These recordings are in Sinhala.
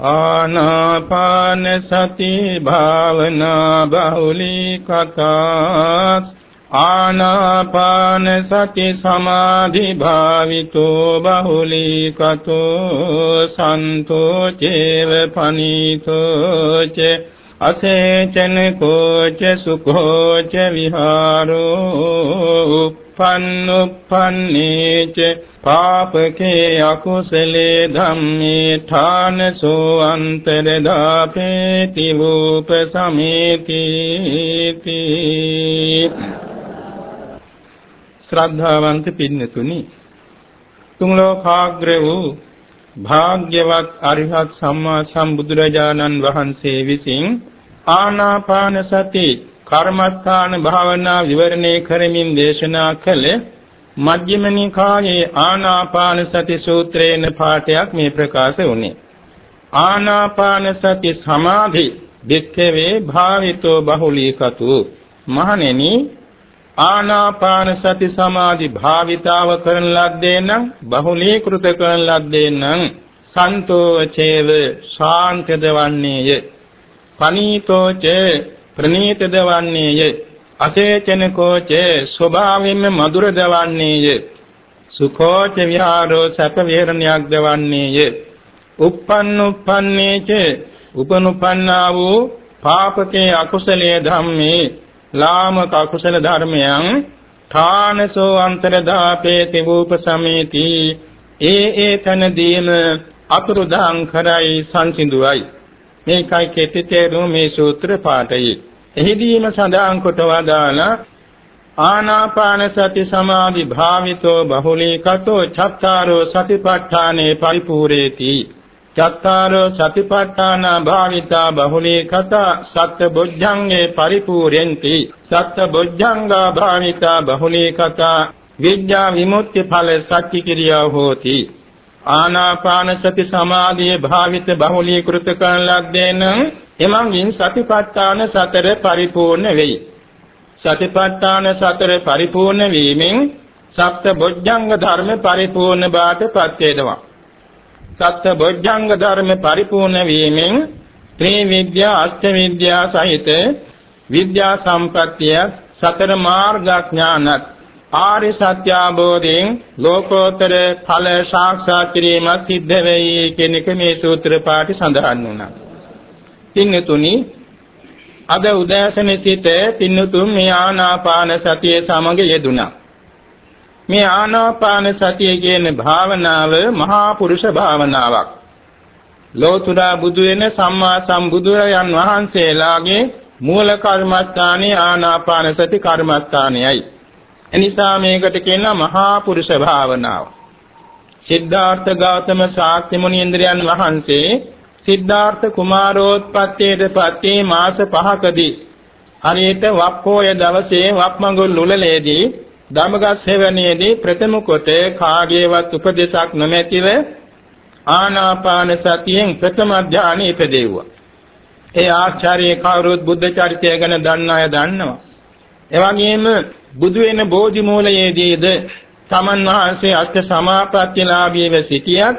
ආනාපාන සති භාවනා බහුලී කතාස්. ආනාපාන සති සමාධි භාවිතෝ බහුලී කතෝ සන්තෝ චේව පනීතෝ ච. අසේචන කෝච සුඛෝච විහාරෝ. Uppannuppanneච පාපකේ අකුසලේ ධම්මේ ඨානසෝ අන්තරදාපේති වූප සමේති ශ්‍රද්ධාවන්ත පින්නතුනි තුන් ලෝකාග්‍ර වූ භාග්‍යවත් අරිහත් සම්මා සම්බුදුරජාණන් වහන්සේ විසින් ආනාපාන සති කර්මස්ථාන භාවනා විවරණය කරමින් දේශනා කළ මජ්ක්‍ධිම නිකායේ ආනාපාන සති සූත්‍රයේන පාඨයක් මේ ප්‍රකාශ වුණේ. ආනාපාන සති සමාධි දෙක්ඛවේ භාවිතෝ බහුලීකතු මහණෙනි ආනාපාන සති සමාධි භාවිතාව කරන ලද්දේ නම් බහුලීකృత කරන ලද්දේ නම් සන්තෝචේව ශාන්තද වන්නේය පනීතෝච ප්‍රනීතද වන්නේය අසේචනකෝච ස්වභාවයෙන්ම මధుරද වන්නේය සුඛෝච විහාරෝ සැප විහරණයක්ද වන්නේය uppannuppanneච උපනුපන්නා වූ පාපකේ අකුසලයේ ධම්මේ ලාමක අකුසල ධර්මයන් ථානසෝ අන්තරදාපේති වූප සමේති. ඒ ඒ තනදීම අතුරුදහන් කරයි සංසිඳුවයි. මේකයි කෙටි තේරුම මේ සූත්‍ර පාඨයේ. එහිදීම සඳහන් කොට වදාළ ආනාපාන සති සමාධි භාවිතෝ බහුලීකතෝ චත්තාරෝ සතිපට්ඨානේ පරිපූර්ණේති. චත්තාරෝ සතිපට්ඨාන භාවිතා බහුලීකතා සත්‍ය බොද්ධංගේ පරිපූර්ණෙන්ති. සත්‍ය බොද්ධංගා භාවිතා බහුලීකතා විද්‍යා විමුක්ති ඵල සත්‍ය කිරියා හෝති. ආනාපාන සති සමාධියේ භාවිත බහුලීකృత කරන ලද්දේ නම් එමඟින් සතිපට්ඨාන සතර පරිපූර්ණ වෙයි. සතිපට්ඨාන සතර පරිපූර්ණ වීමෙන් සප්ත බොජ්ජංග ධර්ම පරිපූර්ණ බාටපත් වේදවා. සප්ත බොජ්ජංග ධර්ම පරිපූර්ණ වීමෙන් ත්‍රි විද්‍යා අෂ්ට විද්‍යා සහිත විද්‍යා සම්පත්තිය සතර මාර්ගඥානත් ආර්ය සත්‍ය අවබෝධයෙන් ලෝකෝත්තර ඵල සාක්ෂාත් කිරීම සිද්ධ වෙයි කියන එක මේ සූත්‍ර පාඨي සඳහන් වුණා. පින්තුනි අද උදෑසනේ සිට පින්තුන් මේ ආනාපාන සතිය සමග යෙදුණා. මේ ආනාපාන සතිය කියන භාවනාව මහා පුරුෂ භාවනාවක්. ලෝතුරා බුදු වෙන සම්මා සම්බුදුරයන් වහන්සේලාගේ මූල කර්මස්ථානයේ ආනාපාන සති කර්මස්ථානයයි. එනිසා මේකට කියනවා මහා පුරුෂ භාවනාව. සිද්ධාර්ථ ගෞතම ශාක්‍ය මුනිේන්ද්‍රයන් වහන්සේ සිද්ධාර්ථ කුමාරෝත්පත්තියට පත්තේ මාස 5කදී හරියට වප්පෝය දවසේ වප්මඟුල් උළලේදී ධම්මගස් හේවණේදී ප්‍රථම කොට කාගේවත් උපදේශක් නොමැතිව ආනාපාන සතියෙන් ප්‍රථම ධානය ඉපදෙව්වා. ඒ ආචාර්ය කවුරුත් බුද්ධ චරිතය ගැන දන්න අය දන්නවා. එවැගේම බුදු වෙන බෝධි මූලයේදීද තමන් වහන්සේ අෂ්ට සමාපත්තිලාභීව සිටියත්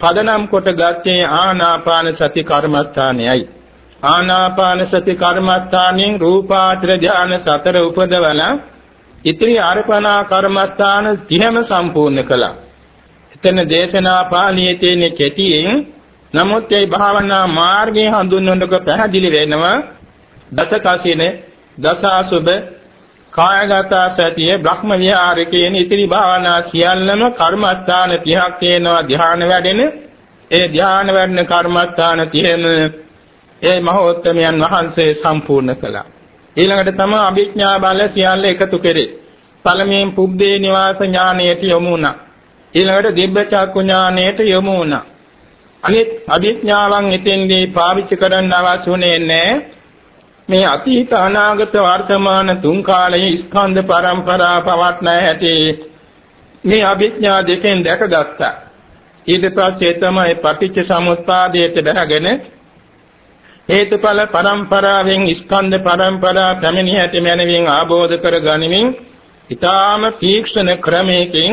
පදනම් කොට ගත්තේ ආනාපාන සති කර්මස්ථානයයි. ආනාපාන සති කර්මස්ථානයෙන් රූපාචර ධාන සතර උපදවල ඉතිරි අර්පණා කර්මස්ථාන 30ම සම්පූර්ණ කළා. එතන දේශනා පාළියේ තියෙන කෙටියෙන් නමුත් ඒ භාවනා මාර්ගයේ හඳුන්වනකොට පැහැදිලි වෙනවා දස කසින දස අසුබ කායගත සතිය බ්‍රහ්ම විහාර කියන ඉතිරි භාවනා සියල්ලම කර්මස්ථාන 30ක් තියෙනවා ධ්‍යාන වැඩෙන ඒ ධ්‍යාන වැඩෙන කර්මස්ථාන 30ම ඒ මහෝත්තමයන් වහන්සේ සම්පූර්ණ කළා. ඊළඟට තමයි අභිඥා බල සියල්ල එකතු කෙරේ. පළමුවෙන් පුබ්බේ නිවාස ඥානයට යොමු වුණා. ඊළඟට දිබ්බ චක්කු ඥානයට යොමු වුණා. අනිත් අභිඥාවන් එතෙන්දී පාවිච්චි කරන්න අවශ්‍යුනේ නැහැ. මේ අතීත අනාගත වර්තමාන තුන් කාලයේ ස්කන්ධ පරම්පරා පවත්න හැටි මේ අභිඥා දෙකෙන් දැකගත්තා. ඊට පස්සේ තමයි පටිච්ච සමුප්පාදයට බැහැගෙන හේතුඵල පරම්පරාවෙන් ස්කන්ධ පරම්පරා පැමිණි ඇති මැනවින් ආબોධ කර ගනිමින් ඊටාම තීක්ෂණ ක්‍රමයකින්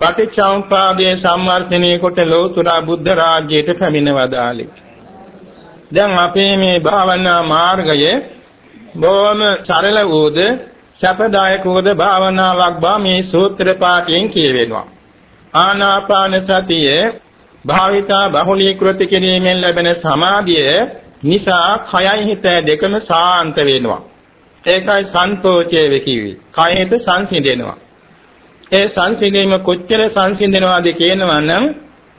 පටිච්චසමුපාදයේ සම්වර්ධනය කොට ලෝතර බුද්ධ රාජ්‍යයට පැමිණවදාලි. දැන් අපේ මේ භාවනා මාර්ගය බොහොම සරල වූද සැපදායක වූද භාවනාවක් බා මේ සූත්‍ර පාඨයෙන් කියවෙනවා. ආනාපාන සතිය භාවිතා බහුලීකృత කිරීමෙන් ලැබෙන සමාධිය නිසා කයයි හිත දෙකම සාන්ත වෙනවා. ඒකයි සන්තෝෂයේ වෙකිවි. කයෙහිත සංසිඳෙනවා. ඒ සංසිඳීම කොච්චර සංසිඳනවාද කියනවා නම්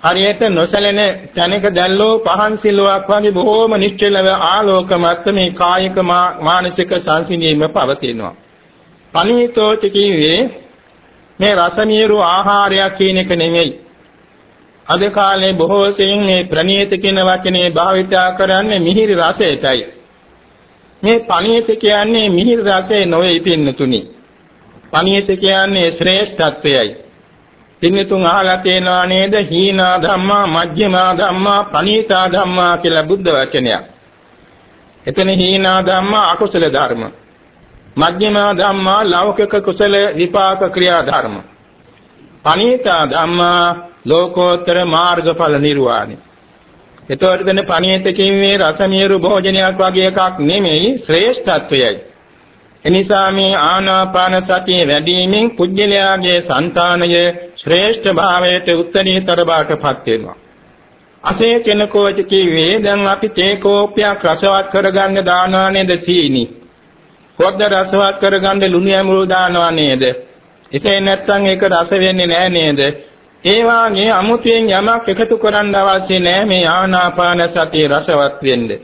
හරියට නොසැලෙන තැනක දැල්ලෝ පහන් සිලුවක් වගේ බොහෝම නිශ්චලව ආලෝකමත් මේ කායික මානසික සංසිඳීම පවතිනවා. පණීතෝච කිව්වේ මේ රසමීරු ආහාරයක් කියන එක නෙමෙයි. අද කාලේ බොහෝ සෙයින් මේ ප්‍රණීත කියන වචනේ භාවිතා කරන්නේ මිහිරි රසයටයි. මේ පණීත කියන්නේ මිහිරි රසය නොවේ පින්නතුනි. පණීත කියන්නේ ශ්‍රේෂ්ඨත්වයයි. පින්නතුන් අහලා තේනවා නේද? හීනා ධම්මා, මජ්ක්‍ධිමා ධම්මා, පණීතා ධම්මා කියලා බුද්ධ වචනයක්. එතන හීනා ධම්මා අකුසල ධර්ම. මජ්ක්‍ධිමා ධම්මා ලෞකික කුසල විපාක ක්‍රියා ධර්ම. පණීතා ධම්මා ලෝකෝත්තර මාර්ගඵල නිර්වාණය. එතකොට වෙන පණියෙත කිව්වේ රසමියරු භෝජනයක් වගේ එකක් නෙමෙයි ශ්‍රේෂ්ඨත්වයයි. එනිසා මේ ආනාපාන සතිය වැඩිමින් කුජලයාගේ సంతානය ශ්‍රේෂ්ඨ භාවයට උත්තරීතර බාටපත් වෙනවා. අසේ කෙනකෝච කිව්වේ දැන් අපි තේ කෝපයක් රසවත් කරගන්න දානවා නේද සීනි. හොද්ද රසවත් කරගන්න ලුණු ඇඹුල් දානවා නේද? එසේ නැත්නම් ඒක රස වෙන්නේ නැහැ නේද? ඒ වාගේ අමුතුවෙන් යමක් එකතු කරන්න අවශ්‍ය නැහැ මේ ආනාපාන සතිය රසවත් වෙන්නේ.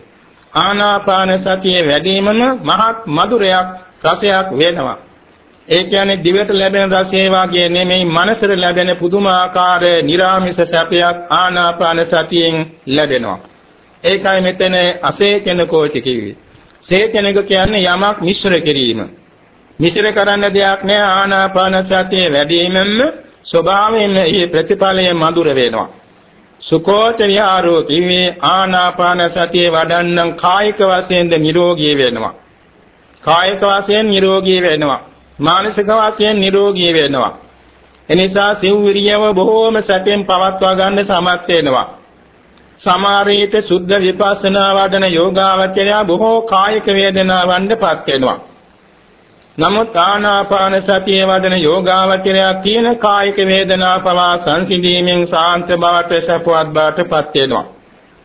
ආනාපාන සතිය වැඩිමම මහත් මధుරයක් රසයක් වෙනවා. ඒ කියන්නේ දිවට ලැබෙන රසය වාගේ නෙමෙයි මනසට ලැබෙන පුදුමාකාර නිර්ාමිෂ සැපයක් ආනාපාන සතියෙන් ලැබෙනවා. ඒකයි මෙතන අසේචන කෝච කිව්වේ. සේචනක කියන්නේ යමක් මිශ්‍ර කිරීම. මිශ්‍ර කරන්න දෙයක් නෑ ආනාපාන සතිය වැඩිමම ස්වභාවයෙන් මේ ප්‍රතිඵලය මధుර වෙනවා. සුකෝච විහාරෝ කිව්වේ ආනාපාන සතිය වඩන්නම් කායික වශයෙන්ද නිරෝගී වෙනවා. කායික වශයෙන් නිරෝගී වෙනවා. මානසික වශයෙන් නිරෝගී වෙනවා. එනිසා සිව්විරියව බොහෝම සැපෙන් පවත්වා ගන්න සමත් වෙනවා. සමාරීත සුද්ධ විපස්සනා වඩන යෝගාවචරය බොහෝ කායික වේදනාවන්ටපත් වෙනවා. නමුත් ආනාපාන සතිය වදන යෝගාවචරය කියන කායික වේදනා පවා සංසිඳීමෙන් සාන්ත බවට සපවත් බවටපත් වෙනවා.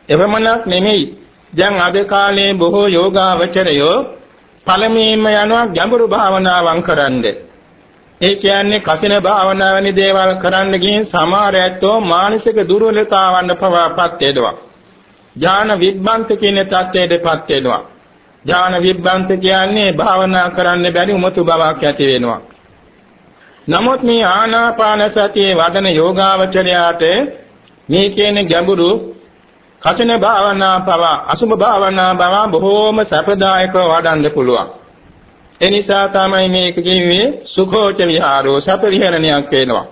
එවමනක් නෙමෙයි. දැන් අද කාලේ බොහෝ යෝගාවචරයෝ පළමුවෙන්ම යනවා ගැඹුරු භාවනාවන් කරන්නේ. ඒ කියන්නේ කසින භාවනා වැනි දේවල් කරන්න ගිහින් සමහර ඇත්තෝ මානසික දුර්වලතාවන්න පවාපත් වෙනවා. ඥාන විබ්බන්ත කියන තත්ත්වයටපත් වෙනවා. ඥාන විබ්බන්ත කියන්නේ භාවනා කරන්න බැරි උමතු බවක් ඇති වෙනවා. නමුත් මේ ආනාපාන සතියේ වඩන යෝගාවචරයාට මේ කියන ගැඹුරු කචන භාවනා පව අසුභ භාවනා බව බොහෝම සැපදායකව වඩන්න පුළුවන්. ඒ නිසා තමයි මේක කිව්වේ සුඛෝච විහාරෝ සැප විහරණයක් වෙනවා.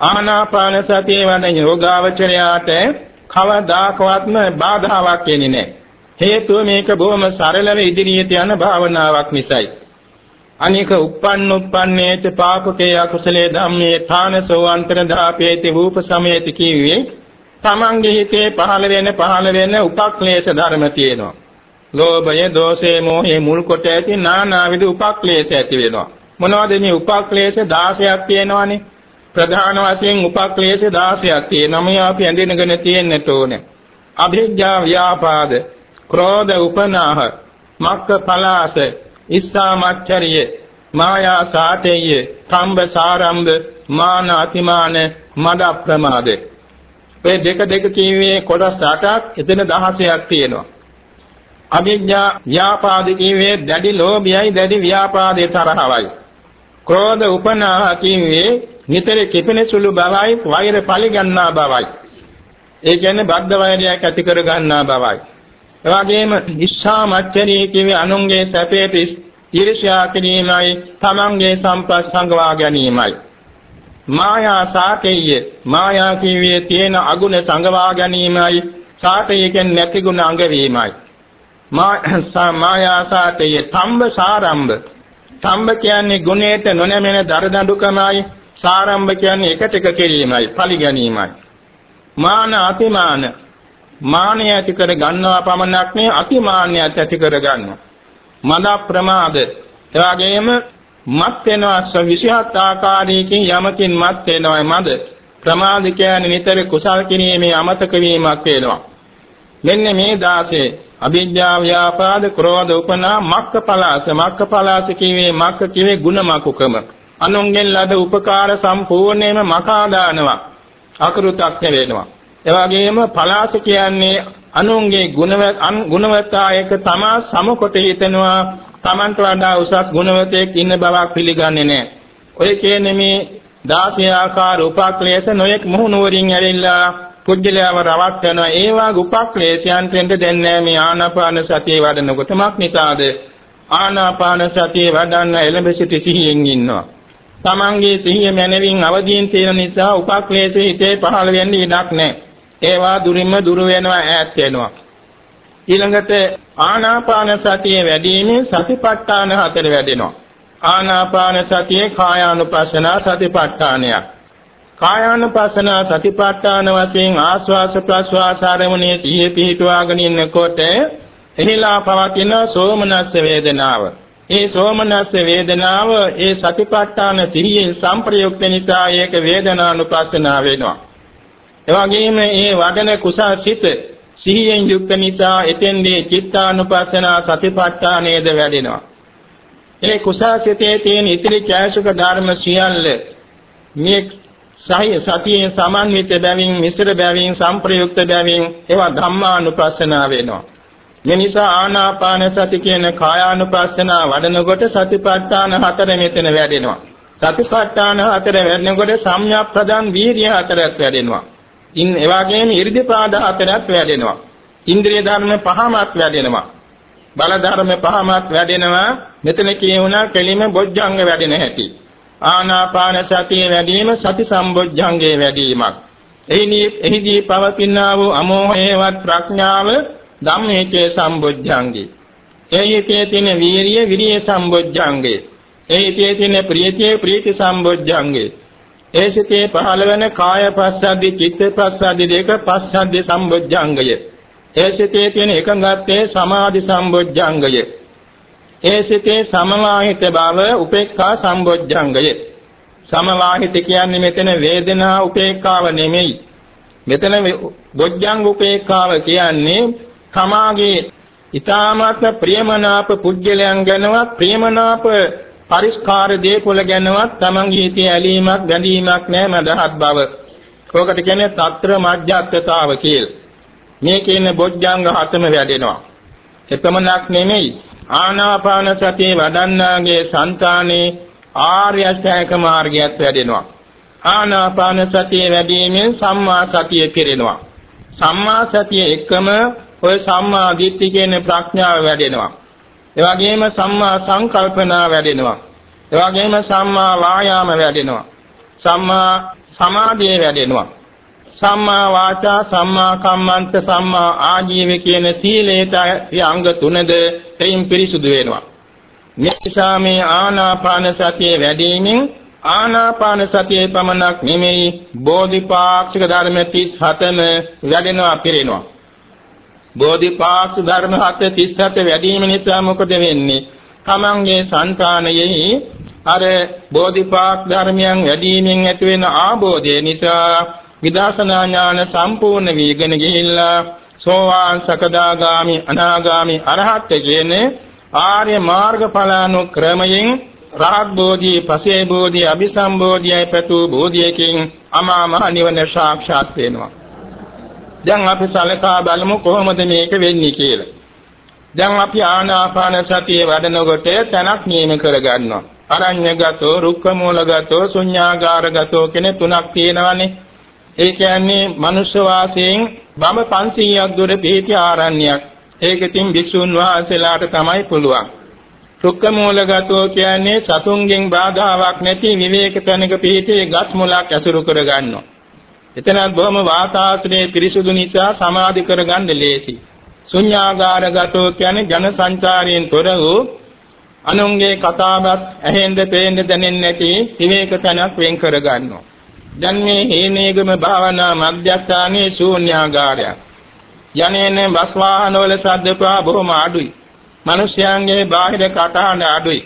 ආනාපාන සතියේ වඩන යෝගාවචරයාට කවදාකවත්ම බාධාවක් වෙන්නේ නැහැ. හේතුව මේක බොහොම සරලව ඉදිරියට යන භාවනාවක් නිසායි. අනික uppන්න uppන්නේච පාපකේ අකුසලේ ධම්මේ ථානසෝ අන්තරදාපේති රූප සමේති කිව්වේ තමන්ගේ හිතේ පහළ වෙන පහළ වෙන උපක්ලේශ ධර්ම තියෙනවා. ලෝභය, දෝෂය, මෝහය මුල් කොට ඇති නානාවිද උපක්ලේශ ඇති වෙනවා. මොනවද මේ උපක්ලේශ 16ක් තියෙනවානේ. ප්‍රධාන වශයෙන් උපක්ලේශ 16ක් තියෙනවා. මේ අපි ඇඳිනගෙන තියෙන්නට ඕනේ. අභිජ්ජා ව්‍යාපාද ක්‍රෝධ උපනාහ මක්ක පලාස ඉස්සා මච්චරිය මායා සාතේය කම්බ සාරම්භ මාන අතිමාන මද ප්‍රමාද මේ දෙක දෙක කියවේ කොටස් 8ක් එතන 16ක් තියෙනවා අවිඥා ව්‍යාපාද කියවේ දැඩි ලෝභයයි දැඩි ව්‍යාපාදේ තරහවයි ක්‍රෝධ උපනාහ කියවේ නිතර කිපෙන සුළු බවයි වෛර පරිගන්නා බවයි ඒ කියන්නේ බද්ධ වෛරයක් ඇති කර ගන්නා බවයි. එවාගෙම ඉස්සා මච්චරී කිවි අනුන්ගේ සැපයට ඊර්ෂ්‍යා කිරීමයි තමන්ගේ සම්පත් සංගවා ගැනීමයි. මායා සාකේය. මායා කිවියේ තියෙන අගුණ සංගවා ගැනීමයි. සාතය කියන්නේ නැති ගුණ අංග වීමයි. මායා සාතේ තම්බ සාරම්භ. තම්බ කියන්නේ ගුණයට නොනැමෙන දරදඬුකමයි. සාරම්භ කියන්නේ එකට එක කිරීමයි. පලි ගැනීමයි මාන අතිමාන. මානය ඇති කර ගන්නවා පමණක් නෙවෙයි අතිමානයත් ඇති කර ගන්නවා මද ප්‍රමාද. එවාගෙම මත් වෙනවා 27 ආකාරයකින් යමකින් මත් වෙනවා මද ප්‍රමාද කියන්නේ නිතර කුසල් කිරීමේ අමතක වීමක් වෙනවා. මෙන්න මේ 16 අවිද්‍යාව ව්‍යාපාද ක්‍රෝධ උපනා මක්කපලාස. මක්කපලාස කිවේ මක්ක කිවේ ಗುಣ මකුකම අනුන්ගෙන් ලද උපකාර සම්පූර්ණයෙන්ම මකා දානවා. අකෘතක් වෙනවා. එවාගෙම පලාස කියන්නේ අනුන්ගේ ගුණවත්තා එක තමා සමකොට හිතනවා Tamanට වඩා උසස් ගුණවතෙක් ඉන්න බවක් පිළිගන්නේ නැහැ ඔය කියන්නේ මේ 16 ආකාර උපක්ලේශ නොයෙක් මුහුණුවරින් ඇවිල්ලා පුජ්‍යලයව රවත් කරනවා. ඒවා උපක්ලේශයන් දෙන්න දෙන්නේ මේ ආනාපාන සතිය වඩනකොට. මක් නිසාද? ආනාපාන සතිය වඩන්න එළඹ සිටි සිහියෙන් ඉන්නවා. තමන්ගේ සිහිය මනවින් අවදීන් තියෙන නිසා උපක්ලේශ හිතේ පහළ වෙන්නේ ඉඩක් නැහැ ඒවා දුරින්ම දුර වෙනවා ඈත් වෙනවා. ඊළඟට ආනාපාන සතිය වැඩිීමේ සතිපට්ඨාන හතර වැඩෙනවා ආනාපාන සතියේ කායානුපස්සනා සතිපට්ඨානයක් කායානුපස්සන සතිපට්ඨාන වශයෙන් ආස්වාස ප්‍රස්වාස ආරමුණේ සිහිය පිහිටුවාගෙන ඉන්නකොට එහිලා පවතින සෝමනස්ස වේදනාව. ඒ සෝමනස්ස වේදනාව ඒ සතිපට්ඨාන සිහියෙන් සංප්‍රයුක්ත නිසා ඒක වේදනානුපස්සනාව වෙනවා. එවැගේම ඒ වඩන කුසල් සිත සිහියෙන් යුක්ත නිසා එතෙන්දී චිත්තානුපස්සනා සතිපට්ඨානයේද වැඩෙනවා. ඒ කුසල් සිතේ තියෙන ඉතිරි ඡායසුක ධර්ම සියල්ල මේ සහය සතියේ සමන්විත බැවින් මිශ්‍ර බැවින් සංප්‍රයුක්ත බැවින් ඒවා ධම්මානුපස්සනාව වෙනවා. මේ නිසා ආනාපාන සති කියන කායානුපස්සනාව වඩනකොට සතිපට්ඨාන හතර මෙතන වැඩෙනවා. සතිපට්ඨාන හතර වැඩෙනකොට සම්‍යක් ප්‍රදාන් වීර්ය හතරක් වැඩෙනවා. ඉන් එවාගෙම ඉර්ධිපාද හතරක් වැඩෙනවා. ඉන්ද්‍රිය ධර්ම පහමත් වැඩෙනවා. බල ධර්ම පහමත් වැඩෙනවා. මෙතන කියුණා කෙලිම බොජ්ජංග වැඩෙන හැටි. ආනාපාන සතිය වැඩිම සති සම්බොජ්ජංගේ වැඩිමක්. එහිදී එහිදී පවතිනා වූ අමෝහේවත් ප්‍රඥාව ධම්මේචේ සම්බොජ්ජංගේ. එහිදී තියෙන වීරිය විරිය සම්බොජ්ජංගේ. එහිදී තියෙන ප්‍රීතිය ප්‍රීති සම්බොජ්ජංගේ. ඒ සිතේ පහළ වෙන කාය පස්සද්ධි චිත්ත පස්සද්ධි දෙක පස්සද්ධි සම්බොජ්ජංගය. ඒ සිතේ තියෙන එකඟත්වයේ සමාධි සම්බොජ්ජංගය. ඒ සිතේ සමවාහිත බව උපේක්ඛා සම්බොජ්ජංගය. සමවාහිත කියන්නේ මෙතන වේදනා උපේක්ඛාව නෙමෙයි. මෙතන බොජ්ජංග උපේක්ඛාව කියන්නේ තමාගේ ඊ타මාත්ම ප්‍රියමනාප පුජ්‍යලයන් ගැනවත් ප්‍රියමනාප පරිස්කාර දේකුල ගැනවත් තමන්ගේ හිතේ ඇලීමක් ගැඳීමක් නැහැ මදහත් බව. ඕකට කියන්නේ తත්‍ර මජ්ජත්තාව කියලා. මේ කියන බොජ්ජංග හතම වැඩෙනවා. එපමණක් නෙමෙයි ආනාපාන සතිය වඩන්නාගේ సంతානේ ආර්ය අෂ්ටාංග මාර්ගයත් වැඩෙනවා. ආනාපාන සතිය වැඩීමෙන් සම්මා සතිය පිරෙනවා. සම්මා සතිය එකම ඔය සම්මා දිට්ඨිය කියන ප්‍රඥාව වැඩෙනවා. ඒ වගේම සම්මා සංකල්පනා වැඩෙනවා. ඒ වගේම සම්මා වායාම වැඩෙනවා. සම්මා සමාධිය වැඩෙනවා. සම්මා වාචා සම්මා කම්මන්ත සම්මා ආජීව කියන සීලේත අංග තුනද එයින් පිරිසුදු වෙනවා. නිසා මේ ආනාපාන සතිය වැඩිමින් ආනාපාන සතියේ පමණක් නෙමෙයි බෝධිපාක්ෂික ධර්ම 37ම වැඩෙනවා පිරෙනවා. බෝධිපාක්ෂ ධර්ම 7 37 වැඩිම නිසා මොකද වෙන්නේ? තමන්ගේ సంతානයෙහි අර බෝධිපාක් ධර්මයන් වැඩිමෙන් ඇතිවෙන ආબોධය නිසා විදර්ශනා ඥාන සම්පූර්ණ වීගෙන ගිහිල්ලා සෝවාන් සකදාගාමි අනාගාමි අරහත් කියන ආර්ය මාර්ගඵලානුක්‍රමයෙන් රහත් බෝධි පසේ බෝධි අபிසම්බෝධියයි පැතු බෝධියකින් අමා මහ නිවන සාක්ෂාත් වෙනවා දැන් අපි සලකා බලමු කොහොමද මේක වෙන්නේ කියලා. දැන් අපි ආනාපාන සතිය වඩනකොට තනක් නියම කරගන්නවා. අරඤ්‍යගතෝ, රුක්ඛමූලගතෝ, ශුඤ්ඤාගාරගතෝ කියන තුනක් තියෙනවානේ. ඒ කියන්නේ මනුෂ්‍ය වාසයෙන් බඹ 500ක් දුර පිහිටි ආරණ්‍යයක්. ඒක ඉතින් භික්ෂුන් වහන්සේලාට තමයි පුළුවන්. රුක්ක මූලගතෝ කියන්නේ සතුන්ගෙන් බාධාවක් නැති විවේක තැනක පිහිටි ගස් මුලක් ඇසුරු කරගන්නවා. එතනත් බොහොම වාතාශ්‍රයේ පිරිසුදු නිසා සමාධි කරගන්න ලේසි. ශුන්‍යාගාරගතෝ කියන්නේ ජන සංචාරයෙන් තොර වූ අනුන්ගේ කතාබස් ඇහෙන්ද පේන්න දැනෙන්නේ නැති විවේක තැනක් වෙන් කරගන්නවා. දැන් මේ හේනේගම භාවනා මධ්‍යස්ථානයේ ශූන්‍යාගාරයක්. යන්නේන බස් වාහන වල ශබ්ද ප්‍රා බොහොම අඩුයි. මිනිස්යන්ගේ බාහිර කටහඬ අඩුයි.